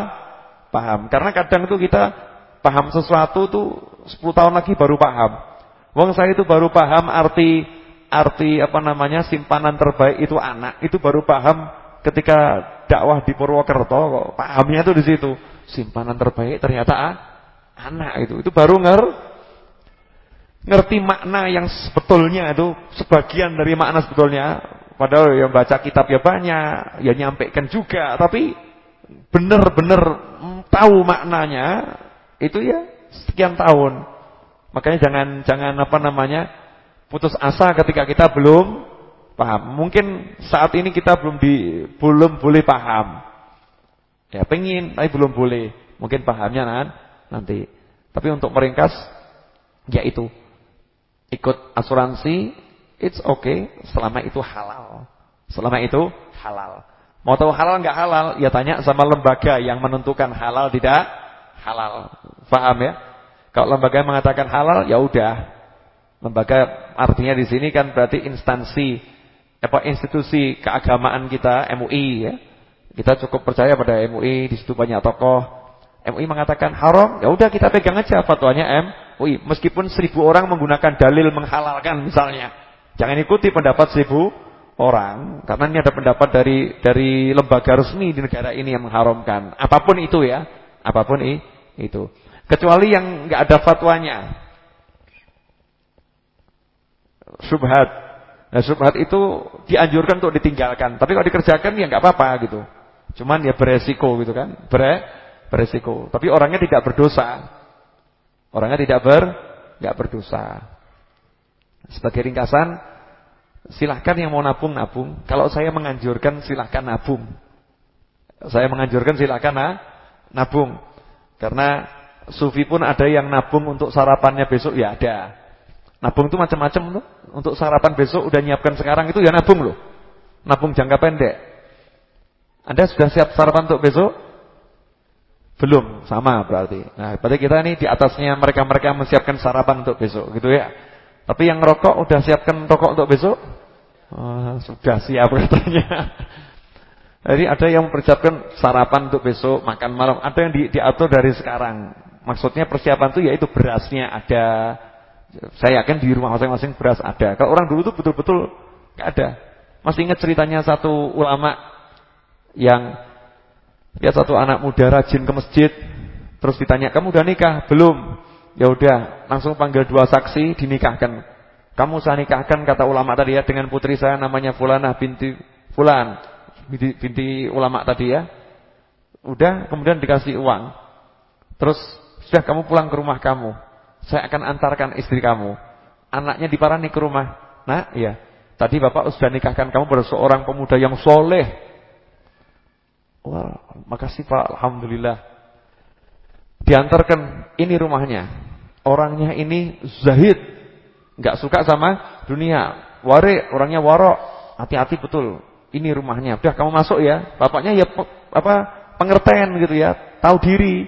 paham. Karena kadang itu kita paham sesuatu tuh 10 tahun lagi baru paham. Wong saya itu baru paham arti arti apa namanya simpanan terbaik itu anak itu baru paham ketika dakwah di Purwokerto pahamnya itu di situ simpanan terbaik ternyata anak itu itu baru nger ngerti makna yang sebetulnya itu sebagian dari makna sebetulnya padahal yang baca kitab ya banyak ya nyampaikan juga tapi benar-benar tahu maknanya itu ya sekian tahun makanya jangan jangan apa namanya putus asa ketika kita belum paham. Mungkin saat ini kita belum di belum boleh paham. Ya pengen tapi belum boleh. Mungkin pahamnya nanti. Tapi untuk meringkas yaitu ikut asuransi it's okay selama itu halal. Selama itu halal. Mau tahu halal nggak halal? Ya tanya sama lembaga yang menentukan halal tidak halal. Paham ya? Kalau lembaga mengatakan halal, ya udah Lembaga artinya di sini kan berarti instansi apa institusi keagamaan kita MUI ya. Kita cukup percaya pada MUI, di situ banyak tokoh. MUI mengatakan haram, ya udah kita pegang aja fatwanya MUI. Meskipun seribu orang menggunakan dalil menghalalkan misalnya. Jangan ikuti pendapat seribu orang karena ini ada pendapat dari dari lembaga resmi di negara ini yang mengharamkan. Apa pun itu ya, apa pun itu. Kecuali yang enggak ada fatwanya subhat. Nah, subhat itu dianjurkan untuk ditinggalkan. Tapi kalau dikerjakan ya nggak apa-apa gitu. Cuman ya beresiko gitu kan. Bere, beresiko. Tapi orangnya tidak berdosa. Orangnya tidak ber nggak berdosa. Sebagai ringkasan, Silahkan yang mau nabung nabung. Kalau saya menganjurkan silahkan nabung. Saya menganjurkan silahkan nabung. Karena sufi pun ada yang nabung untuk sarapannya besok ya ada. Nabung itu macam-macam loh. Untuk sarapan besok udah nyiapkan sekarang itu ya nabung loh. Nabung jangka pendek. Anda sudah siap sarapan untuk besok? Belum, sama berarti. Nah, berarti kita ini di atasnya mereka-mereka menyiapkan sarapan untuk besok, gitu ya. Tapi yang rokok udah siapkan rokok untuk besok? Oh, sudah siap katanya. [laughs] Jadi ada yang mempersiapkan sarapan untuk besok, makan malam. Ada yang di, diatur dari sekarang. Maksudnya persiapan itu yaitu berasnya ada. Saya yakin di rumah masing-masing beras ada. Kalau orang dulu itu betul-betul nggak ada. Masih ingat ceritanya satu ulama yang Lihat satu anak muda rajin ke masjid, terus ditanya, "Kamu udah nikah?" "Belum." Ya udah, langsung panggil dua saksi dinikahkan. Kamu saya nikahkan kata ulama tadi ya dengan putri saya namanya Fulanah binti Fulan. Binti, binti ulama tadi ya. Udah, kemudian dikasih uang. Terus sudah kamu pulang ke rumah kamu. Saya akan antarkan istri kamu. Anaknya diparani ke rumah. Nah, iya. Tadi Bapak sudah nikahkan kamu pada seorang pemuda yang soleh Wah, makasih Pak, Alhamdulillah. Diantarkan ini rumahnya. Orangnya ini zahid. Enggak suka sama dunia. Wari, orangnya warok. Hati-hati betul. Ini rumahnya. Udah kamu masuk ya. Bapaknya ya apa pengertian gitu ya. Tahu diri.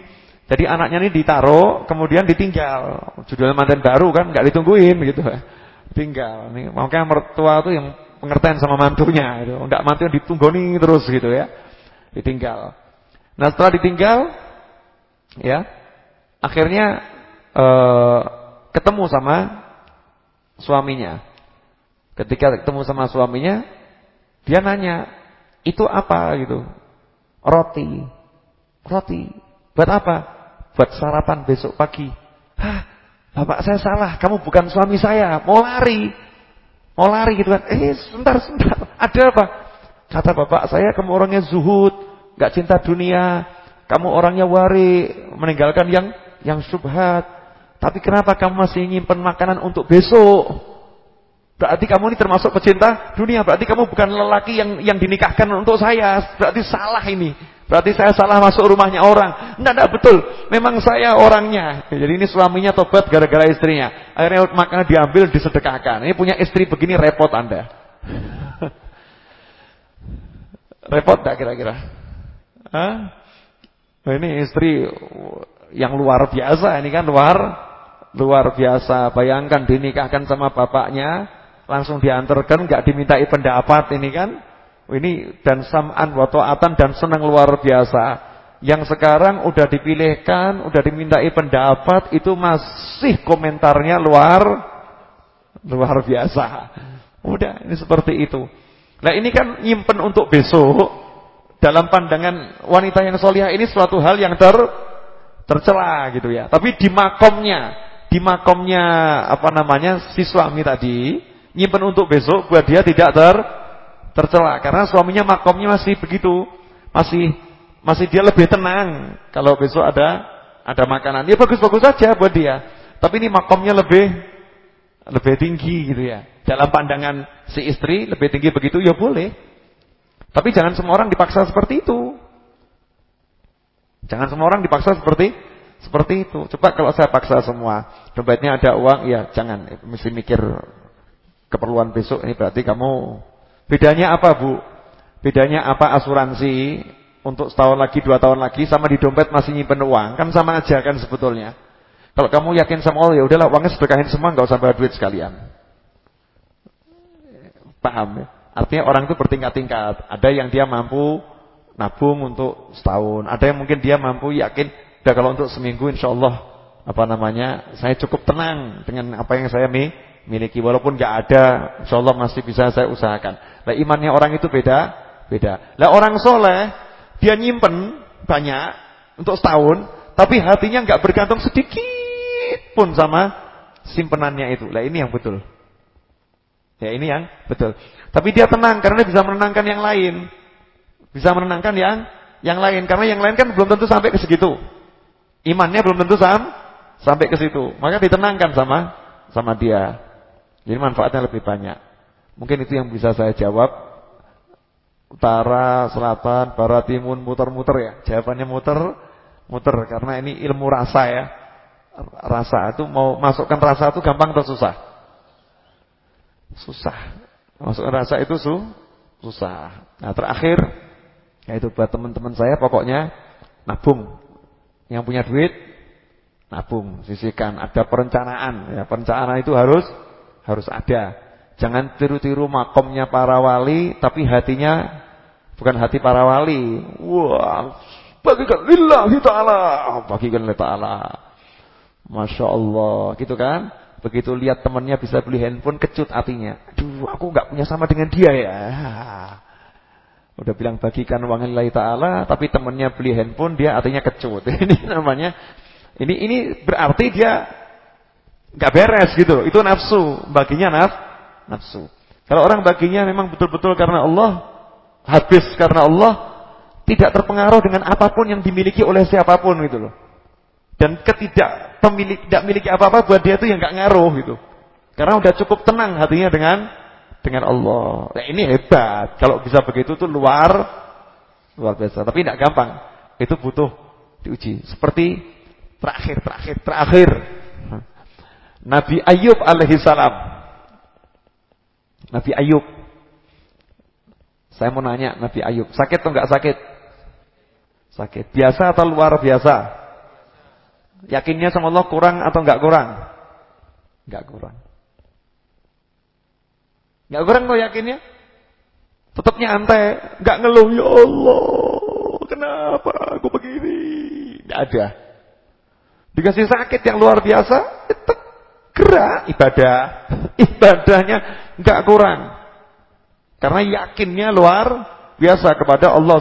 Jadi anaknya ini ditaruh, kemudian ditinggal. Judul mantan baru kan, enggak ditungguin gitu. Tinggal. Nih, makanya mertua tuh yang pengertian sama mantunya gitu. Enggak mantu yang ditunggoni terus gitu ya ditinggal. Nah setelah ditinggal, ya akhirnya eh, ketemu sama suaminya. Ketika ketemu sama suaminya, dia nanya, itu apa gitu? Roti, roti. Buat apa? Buat sarapan besok pagi. Hah, bapak saya salah. Kamu bukan suami saya. Mau lari, mau lari gitu kan? Eh, sebentar, sebentar. Ada apa? Kata bapak saya, kamu orangnya zuhud nggak cinta dunia, kamu orangnya wari, meninggalkan yang yang subhat. Tapi kenapa kamu masih nyimpen makanan untuk besok? Berarti kamu ini termasuk pecinta dunia. Berarti kamu bukan lelaki yang yang dinikahkan untuk saya. Berarti salah ini. Berarti saya salah masuk rumahnya orang. Tidak, tidak betul. Memang saya orangnya. Jadi ini suaminya tobat gara-gara istrinya. Akhirnya makanan diambil disedekahkan. Ini punya istri begini repot Anda. [laughs] repot tak kira-kira? Hah? Nah, ini istri yang luar biasa ini kan luar luar biasa. Bayangkan dinikahkan sama bapaknya, langsung diantarkan nggak dimintai pendapat ini kan. Ini dan sam'an wa ta'atan dan senang luar biasa. Yang sekarang udah dipilihkan, udah dimintai pendapat, itu masih komentarnya luar luar biasa. Udah, ini seperti itu. Nah, ini kan nyimpen untuk besok dalam pandangan wanita yang solihah ini suatu hal yang ter tercela gitu ya. Tapi di makomnya, di makomnya apa namanya si suami tadi nyimpen untuk besok buat dia tidak ter tercela karena suaminya makomnya masih begitu, masih masih dia lebih tenang kalau besok ada ada makanan. Ya bagus-bagus saja buat dia. Tapi ini makomnya lebih lebih tinggi gitu ya. Dalam pandangan si istri lebih tinggi begitu ya boleh. Tapi jangan semua orang dipaksa seperti itu. Jangan semua orang dipaksa seperti seperti itu. Coba kalau saya paksa semua, dompetnya ada uang, ya jangan. Mesti mikir keperluan besok ini berarti kamu bedanya apa, Bu? Bedanya apa asuransi untuk setahun lagi, dua tahun lagi sama di dompet masih nyimpen uang? Kan sama aja kan sebetulnya. Kalau kamu yakin sama Allah, ya udahlah uangnya sedekahin semua, enggak usah bayar duit sekalian. Paham ya? Artinya orang itu bertingkat-tingkat. Ada yang dia mampu nabung untuk setahun. Ada yang mungkin dia mampu yakin, udah kalau untuk seminggu insya Allah apa namanya, saya cukup tenang dengan apa yang saya miliki. Walaupun nggak ada, insya Allah masih bisa saya usahakan. Nah imannya orang itu beda, beda. Lah orang soleh, dia nyimpen banyak untuk setahun, tapi hatinya nggak bergantung sedikit pun sama simpenannya itu. Lah ini yang betul. Ya ini yang betul. Tapi dia tenang karena dia bisa menenangkan yang lain. Bisa menenangkan yang yang lain karena yang lain kan belum tentu sampai ke segitu. Imannya belum tentu sam, sampai ke situ. Maka ditenangkan sama sama dia. Jadi manfaatnya lebih banyak. Mungkin itu yang bisa saya jawab. Utara, selatan, barat, timur, muter-muter ya. Jawabannya muter, muter karena ini ilmu rasa ya. Rasa itu mau masukkan rasa itu gampang atau susah? Susah. Masukkan rasa itu su susah. Nah, terakhir yaitu buat teman-teman saya pokoknya nabung. Yang punya duit nabung, sisihkan, ada perencanaan ya. Perencanaan itu harus harus ada. Jangan tiru-tiru makomnya para wali tapi hatinya bukan hati para wali. Wah, bagikan lillahi taala, bagikan lillahi taala. Masya Allah, gitu kan? Begitu lihat temannya bisa beli handphone, kecut hatinya. Aduh, aku nggak punya sama dengan dia ya. [laughs] Udah bilang bagikan uang lillahi taala, tapi temannya beli handphone, dia artinya kecut. [laughs] Ini namanya ini ini berarti dia nggak beres gitu. Itu nafsu, baginya naf, nafsu. Kalau orang baginya memang betul-betul karena Allah, habis karena Allah, tidak terpengaruh dengan apa pun yang dimiliki oleh siapa pun gitu loh. Dan ketidak pemilik tidak miliki apa-apa buat dia itu yang nggak ngaruh gitu. Karena udah cukup tenang hatinya dengan dengan Allah. Nah, ini hebat. Kalau bisa begitu tuh luar luar biasa. Tapi tidak gampang. Itu butuh diuji. Seperti terakhir, terakhir, terakhir. Nabi Ayub alaihi salam. Nabi Ayub. Saya mau nanya Nabi Ayub, sakit atau enggak sakit? Sakit. Biasa atau luar biasa? Yakinnya sama Allah kurang atau enggak kurang? Enggak kurang. Enggak kurang kok yakinnya? Tetap nyantai, enggak ngeluh, ya Allah, kenapa aku begini? Enggak ada. Dikasih sakit yang luar biasa, tetap gerak ibadah. [laughs] Ibadahnya enggak kurang. Karena yakinnya luar biasa kepada Allah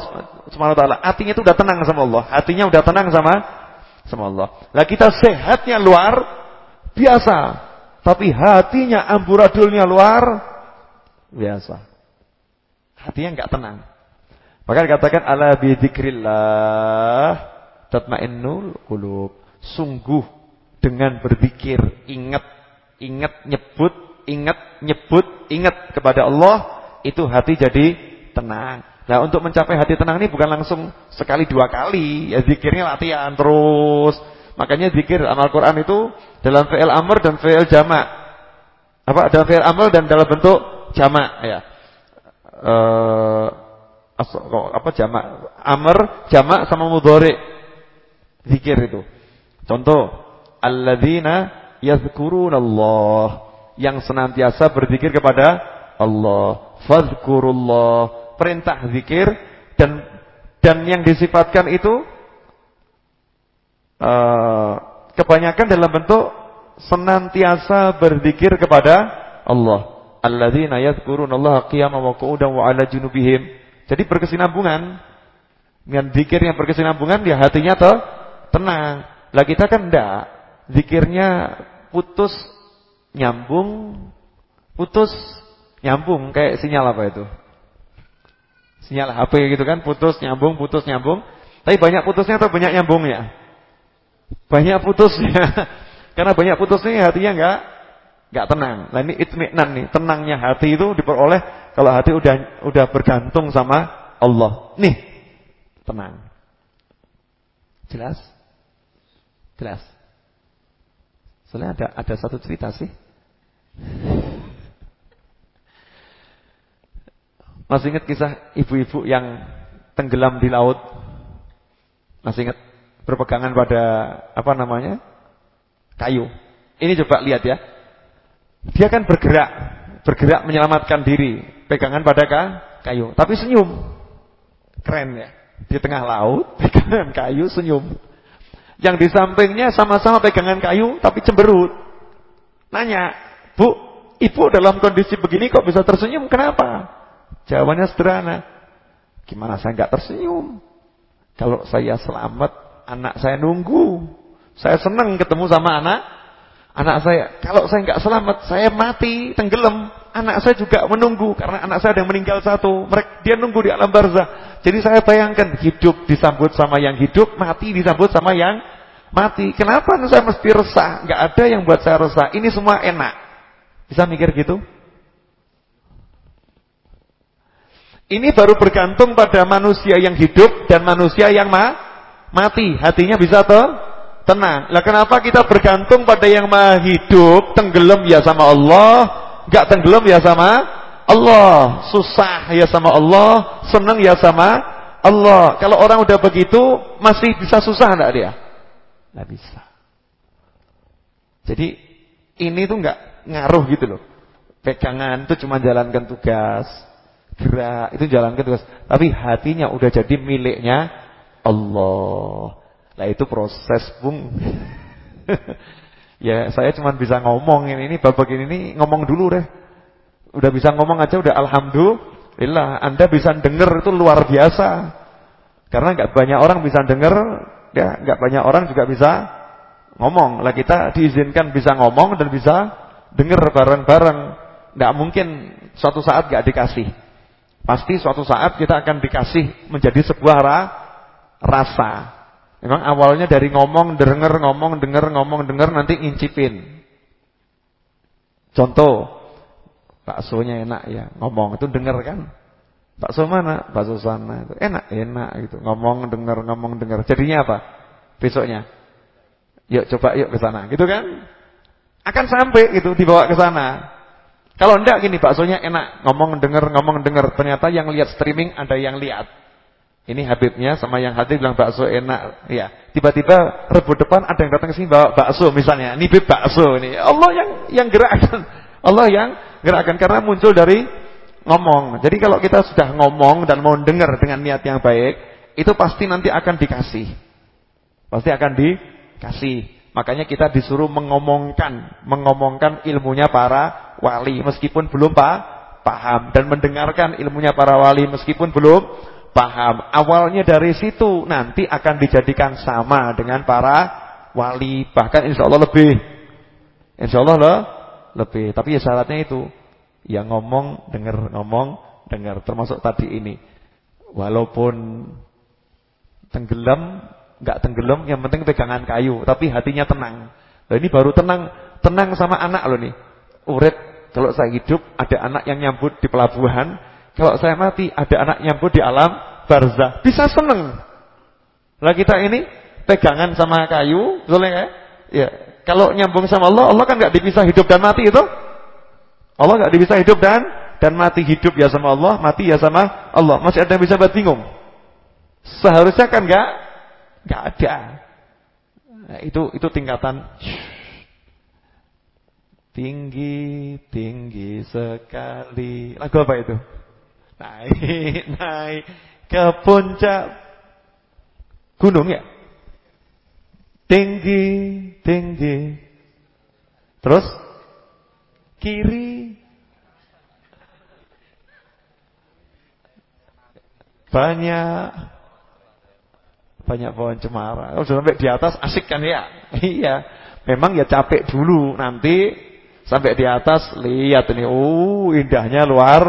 Subhanahu wa taala. Hatinya itu udah tenang sama Allah. Hatinya udah tenang sama sama Allah. Lah kita sehatnya luar biasa, tapi hatinya amburadulnya luar biasa. Hatinya enggak tenang. Maka dikatakan ala bi dzikrillah tatmainnul qulub sungguh dengan berzikir, ingat, ingat nyebut, ingat nyebut, ingat kepada Allah, itu hati jadi tenang. Nah, untuk mencapai hati tenang ini bukan langsung sekali dua kali, ya zikirnya latihan terus. Makanya zikir amal Quran itu dalam fi'il amr dan fi'il jamak. Apa? Dalam fi'il amr dan dalam bentuk jamak ya. Eh apa jamak? Amr jamak sama mudhari. Zikir itu. Contoh, alladzina yadhkurunallah yang senantiasa berzikir kepada Allah. Fadhkurullah, perintah zikir dan dan yang disifatkan itu uh, kebanyakan dalam bentuk senantiasa berzikir kepada Allah. Alladzina yadhkurunallaha qiyaman wa qu'udan wa 'ala junubihim. Jadi berkesinambungan. Dengan zikir yang berkesinambungan dia hatinya tuh tenang. Lah kita kan enggak. Zikirnya putus nyambung, putus nyambung kayak sinyal apa itu? Sinyal HP gitu kan, putus nyambung, putus nyambung. Tapi banyak putusnya atau banyak nyambungnya? Banyak putusnya. [laughs] Karena banyak putusnya hatinya enggak enggak tenang. Nah ini itminan nih, tenangnya hati itu diperoleh kalau hati udah udah bergantung sama Allah. Nih, tenang. Jelas? Jelas. Soalnya ada ada satu cerita sih. [laughs] Masih ingat kisah ibu-ibu yang tenggelam di laut? Masih ingat berpegangan pada apa namanya? Kayu. Ini coba lihat ya. Dia kan bergerak, bergerak menyelamatkan diri, pegangan pada kayu, tapi senyum. Keren ya. Di tengah laut, [laughs] pegangan kayu, senyum. Yang di sampingnya sama-sama pegangan kayu tapi cemberut. Nanya, "Bu, ibu dalam kondisi begini kok bisa tersenyum? Kenapa?" Jawabannya sederhana. Gimana saya nggak tersenyum? Kalau saya selamat, anak saya nunggu. Saya senang ketemu sama anak anak saya. Kalau saya nggak selamat, saya mati, tenggelam. Anak saya juga menunggu karena anak saya ada yang meninggal satu. Mereka dia nunggu di alam barzah. Jadi saya bayangkan hidup disambut sama yang hidup, mati disambut sama yang mati. Kenapa saya mesti resah? Nggak ada yang buat saya resah. Ini semua enak. Bisa mikir gitu? Ini baru bergantung pada manusia yang hidup dan manusia yang ma mati. Hatinya bisa tuh tenang. Lah kenapa kita bergantung pada yang maha hidup, tenggelam ya sama Allah, enggak tenggelam ya sama Allah, susah ya sama Allah, senang ya sama Allah. Kalau orang udah begitu masih bisa susah enggak dia? Enggak bisa. Jadi ini tuh enggak ngaruh gitu loh. Pegangan itu cuma jalankan tugas gerak, itu jalankan terus. Tapi hatinya udah jadi miliknya Allah. Lah itu proses, Bung. [laughs] ya, saya cuma bisa ngomong ini, ini babak ini, ini ngomong dulu deh. Udah bisa ngomong aja udah alhamdulillah. Anda bisa dengar itu luar biasa. Karena nggak banyak orang bisa dengar, ya nggak banyak orang juga bisa ngomong. Lah kita diizinkan bisa ngomong dan bisa dengar bareng-bareng. Nggak mungkin suatu saat nggak dikasih. Pasti suatu saat kita akan dikasih menjadi sebuah ra, rasa. Memang awalnya dari ngomong, denger, ngomong, denger, ngomong, denger, nanti ngincipin. Contoh, baksonya enak ya, ngomong itu denger kan. Bakso mana? Bakso sana. Enak, enak gitu. Ngomong, denger, ngomong, denger. Jadinya apa? Besoknya. Yuk coba yuk ke sana, gitu kan? Akan sampai gitu dibawa ke sana. Kalau enggak gini baksonya enak, ngomong denger, ngomong denger. Ternyata yang lihat streaming ada yang lihat. Ini Habibnya sama yang hadir bilang bakso enak. Ya, tiba-tiba rebut depan ada yang datang ke sini bawa bakso misalnya. Ini bakso ini. Allah yang yang gerakkan. Allah yang gerakkan karena muncul dari ngomong. Jadi kalau kita sudah ngomong dan mau dengar dengan niat yang baik, itu pasti nanti akan dikasih. Pasti akan dikasih. Makanya kita disuruh mengomongkan, mengomongkan ilmunya para wali meskipun belum pa, paham dan mendengarkan ilmunya para wali meskipun belum paham. Awalnya dari situ nanti akan dijadikan sama dengan para wali, bahkan insya Allah lebih. Insya Allah loh, lebih. Tapi ya syaratnya itu yang ngomong dengar, ngomong dengar termasuk tadi ini. Walaupun tenggelam nggak tenggelam, yang penting pegangan kayu, tapi hatinya tenang. Nah, ini baru tenang, tenang sama anak loh nih. Uret, kalau saya hidup ada anak yang nyambut di pelabuhan, kalau saya mati ada anak nyambut di alam barzah. Bisa seneng. Lah kita ini pegangan sama kayu, boleh ya? Ya, kalau nyambung sama Allah, Allah kan nggak dipisah hidup dan mati itu. Allah nggak dipisah hidup dan dan mati hidup ya sama Allah, mati ya sama Allah. Masih ada yang bisa buat bingung. Seharusnya kan enggak Gak ada. Nah, itu itu tingkatan tinggi tinggi sekali. Lagu apa itu? Naik [laughs] naik ke puncak gunung ya. Tinggi tinggi. Terus kiri banyak banyak pohon cemara. Oh, sampai di atas asik kan ya? [laughs] iya. Memang ya capek dulu nanti sampai di atas lihat ini. Oh, indahnya luar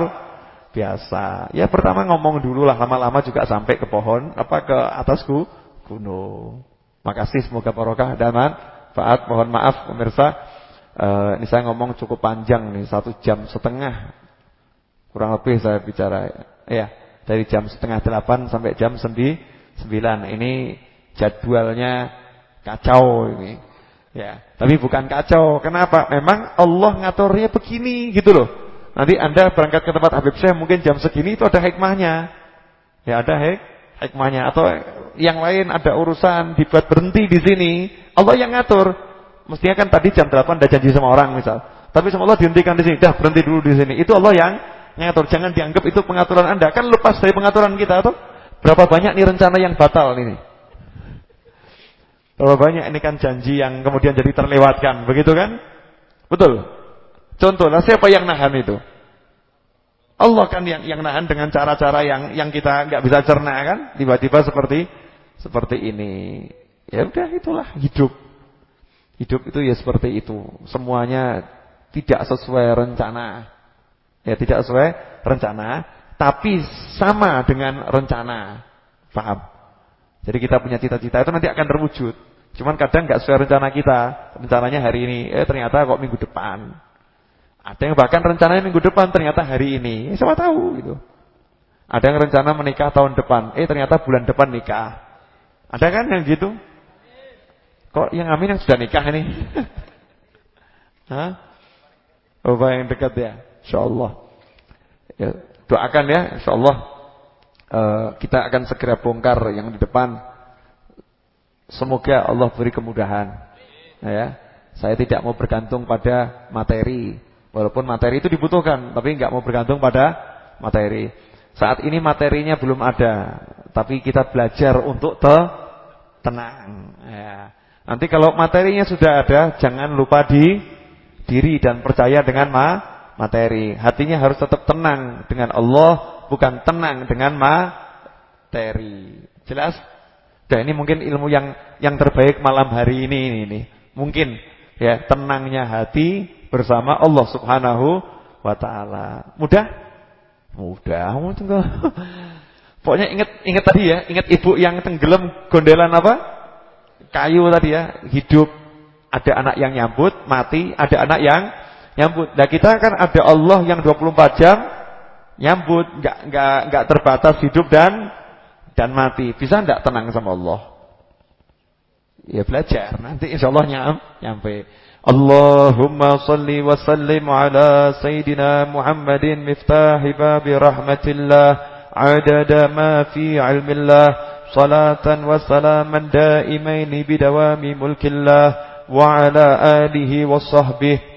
biasa. Ya pertama ngomong dulu lah lama-lama juga sampai ke pohon apa ke atasku gunung. Makasih semoga barokah dan manfaat. Mohon maaf pemirsa. Uh, ini saya ngomong cukup panjang nih satu jam setengah kurang lebih saya bicara ya dari jam setengah delapan sampai jam Sembilan Ini jadwalnya kacau ini. Ya, tapi bukan kacau. Kenapa? Memang Allah ngaturnya begini gitu loh. Nanti Anda berangkat ke tempat Habib Syekh mungkin jam segini itu ada hikmahnya. Ya ada hik hikmahnya atau yang lain ada urusan dibuat berhenti di sini. Allah yang ngatur. Mestinya kan tadi jam 8 udah janji sama orang misal. Tapi sama Allah dihentikan di sini. Dah berhenti dulu di sini. Itu Allah yang ngatur. Jangan dianggap itu pengaturan Anda. Kan lepas dari pengaturan kita atau Berapa banyak nih rencana yang batal ini? Berapa banyak ini kan janji yang kemudian jadi terlewatkan, begitu kan? Betul. Contohlah siapa yang nahan itu? Allah kan yang yang nahan dengan cara-cara yang yang kita nggak bisa cerna kan? Tiba-tiba seperti seperti ini. Ya udah itulah hidup. Hidup itu ya seperti itu. Semuanya tidak sesuai rencana. Ya tidak sesuai rencana tapi sama dengan rencana. Paham? Jadi kita punya cita-cita itu nanti akan terwujud. Cuman kadang nggak sesuai rencana kita. Rencananya hari ini, eh ternyata kok minggu depan. Ada yang bahkan rencananya minggu depan ternyata hari ini. Eh, siapa tahu gitu. Ada yang rencana menikah tahun depan, eh ternyata bulan depan nikah. Ada kan yang gitu? Kok yang amin yang sudah nikah ini? [laughs] Hah? Oh, yang dekat ya, insyaallah. Ya, doakan ya, insyaallah uh, kita akan segera bongkar yang di depan. Semoga Allah beri kemudahan. Ya. Saya tidak mau bergantung pada materi. Walaupun materi itu dibutuhkan, tapi nggak mau bergantung pada materi. Saat ini materinya belum ada, tapi kita belajar untuk te tenang. Ya. Nanti kalau materinya sudah ada, jangan lupa di diri dan percaya dengan ma materi. Hatinya harus tetap tenang dengan Allah, bukan tenang dengan materi. Jelas? Dan ini mungkin ilmu yang yang terbaik malam hari ini ini, ini. Mungkin ya tenangnya hati bersama Allah Subhanahu wa taala. Mudah? Mudah. [laughs] Pokoknya ingat ingat tadi ya, ingat ibu yang tenggelam gondelan apa? Kayu tadi ya, hidup ada anak yang nyambut, mati, ada anak yang nyambut. Nah, kita kan ada Allah yang 24 jam nyambut, enggak enggak enggak terbatas hidup dan dan mati. Bisa enggak tenang sama Allah? Ya belajar, nanti insyaallah nyam, nyampe. Allahumma salli wa sallim ala Sayyidina Muhammadin miftahi babi rahmatillah adada ma fi ilmillah salatan wa salaman daimaini bidawami mulkillah wa ala alihi wa sahbihi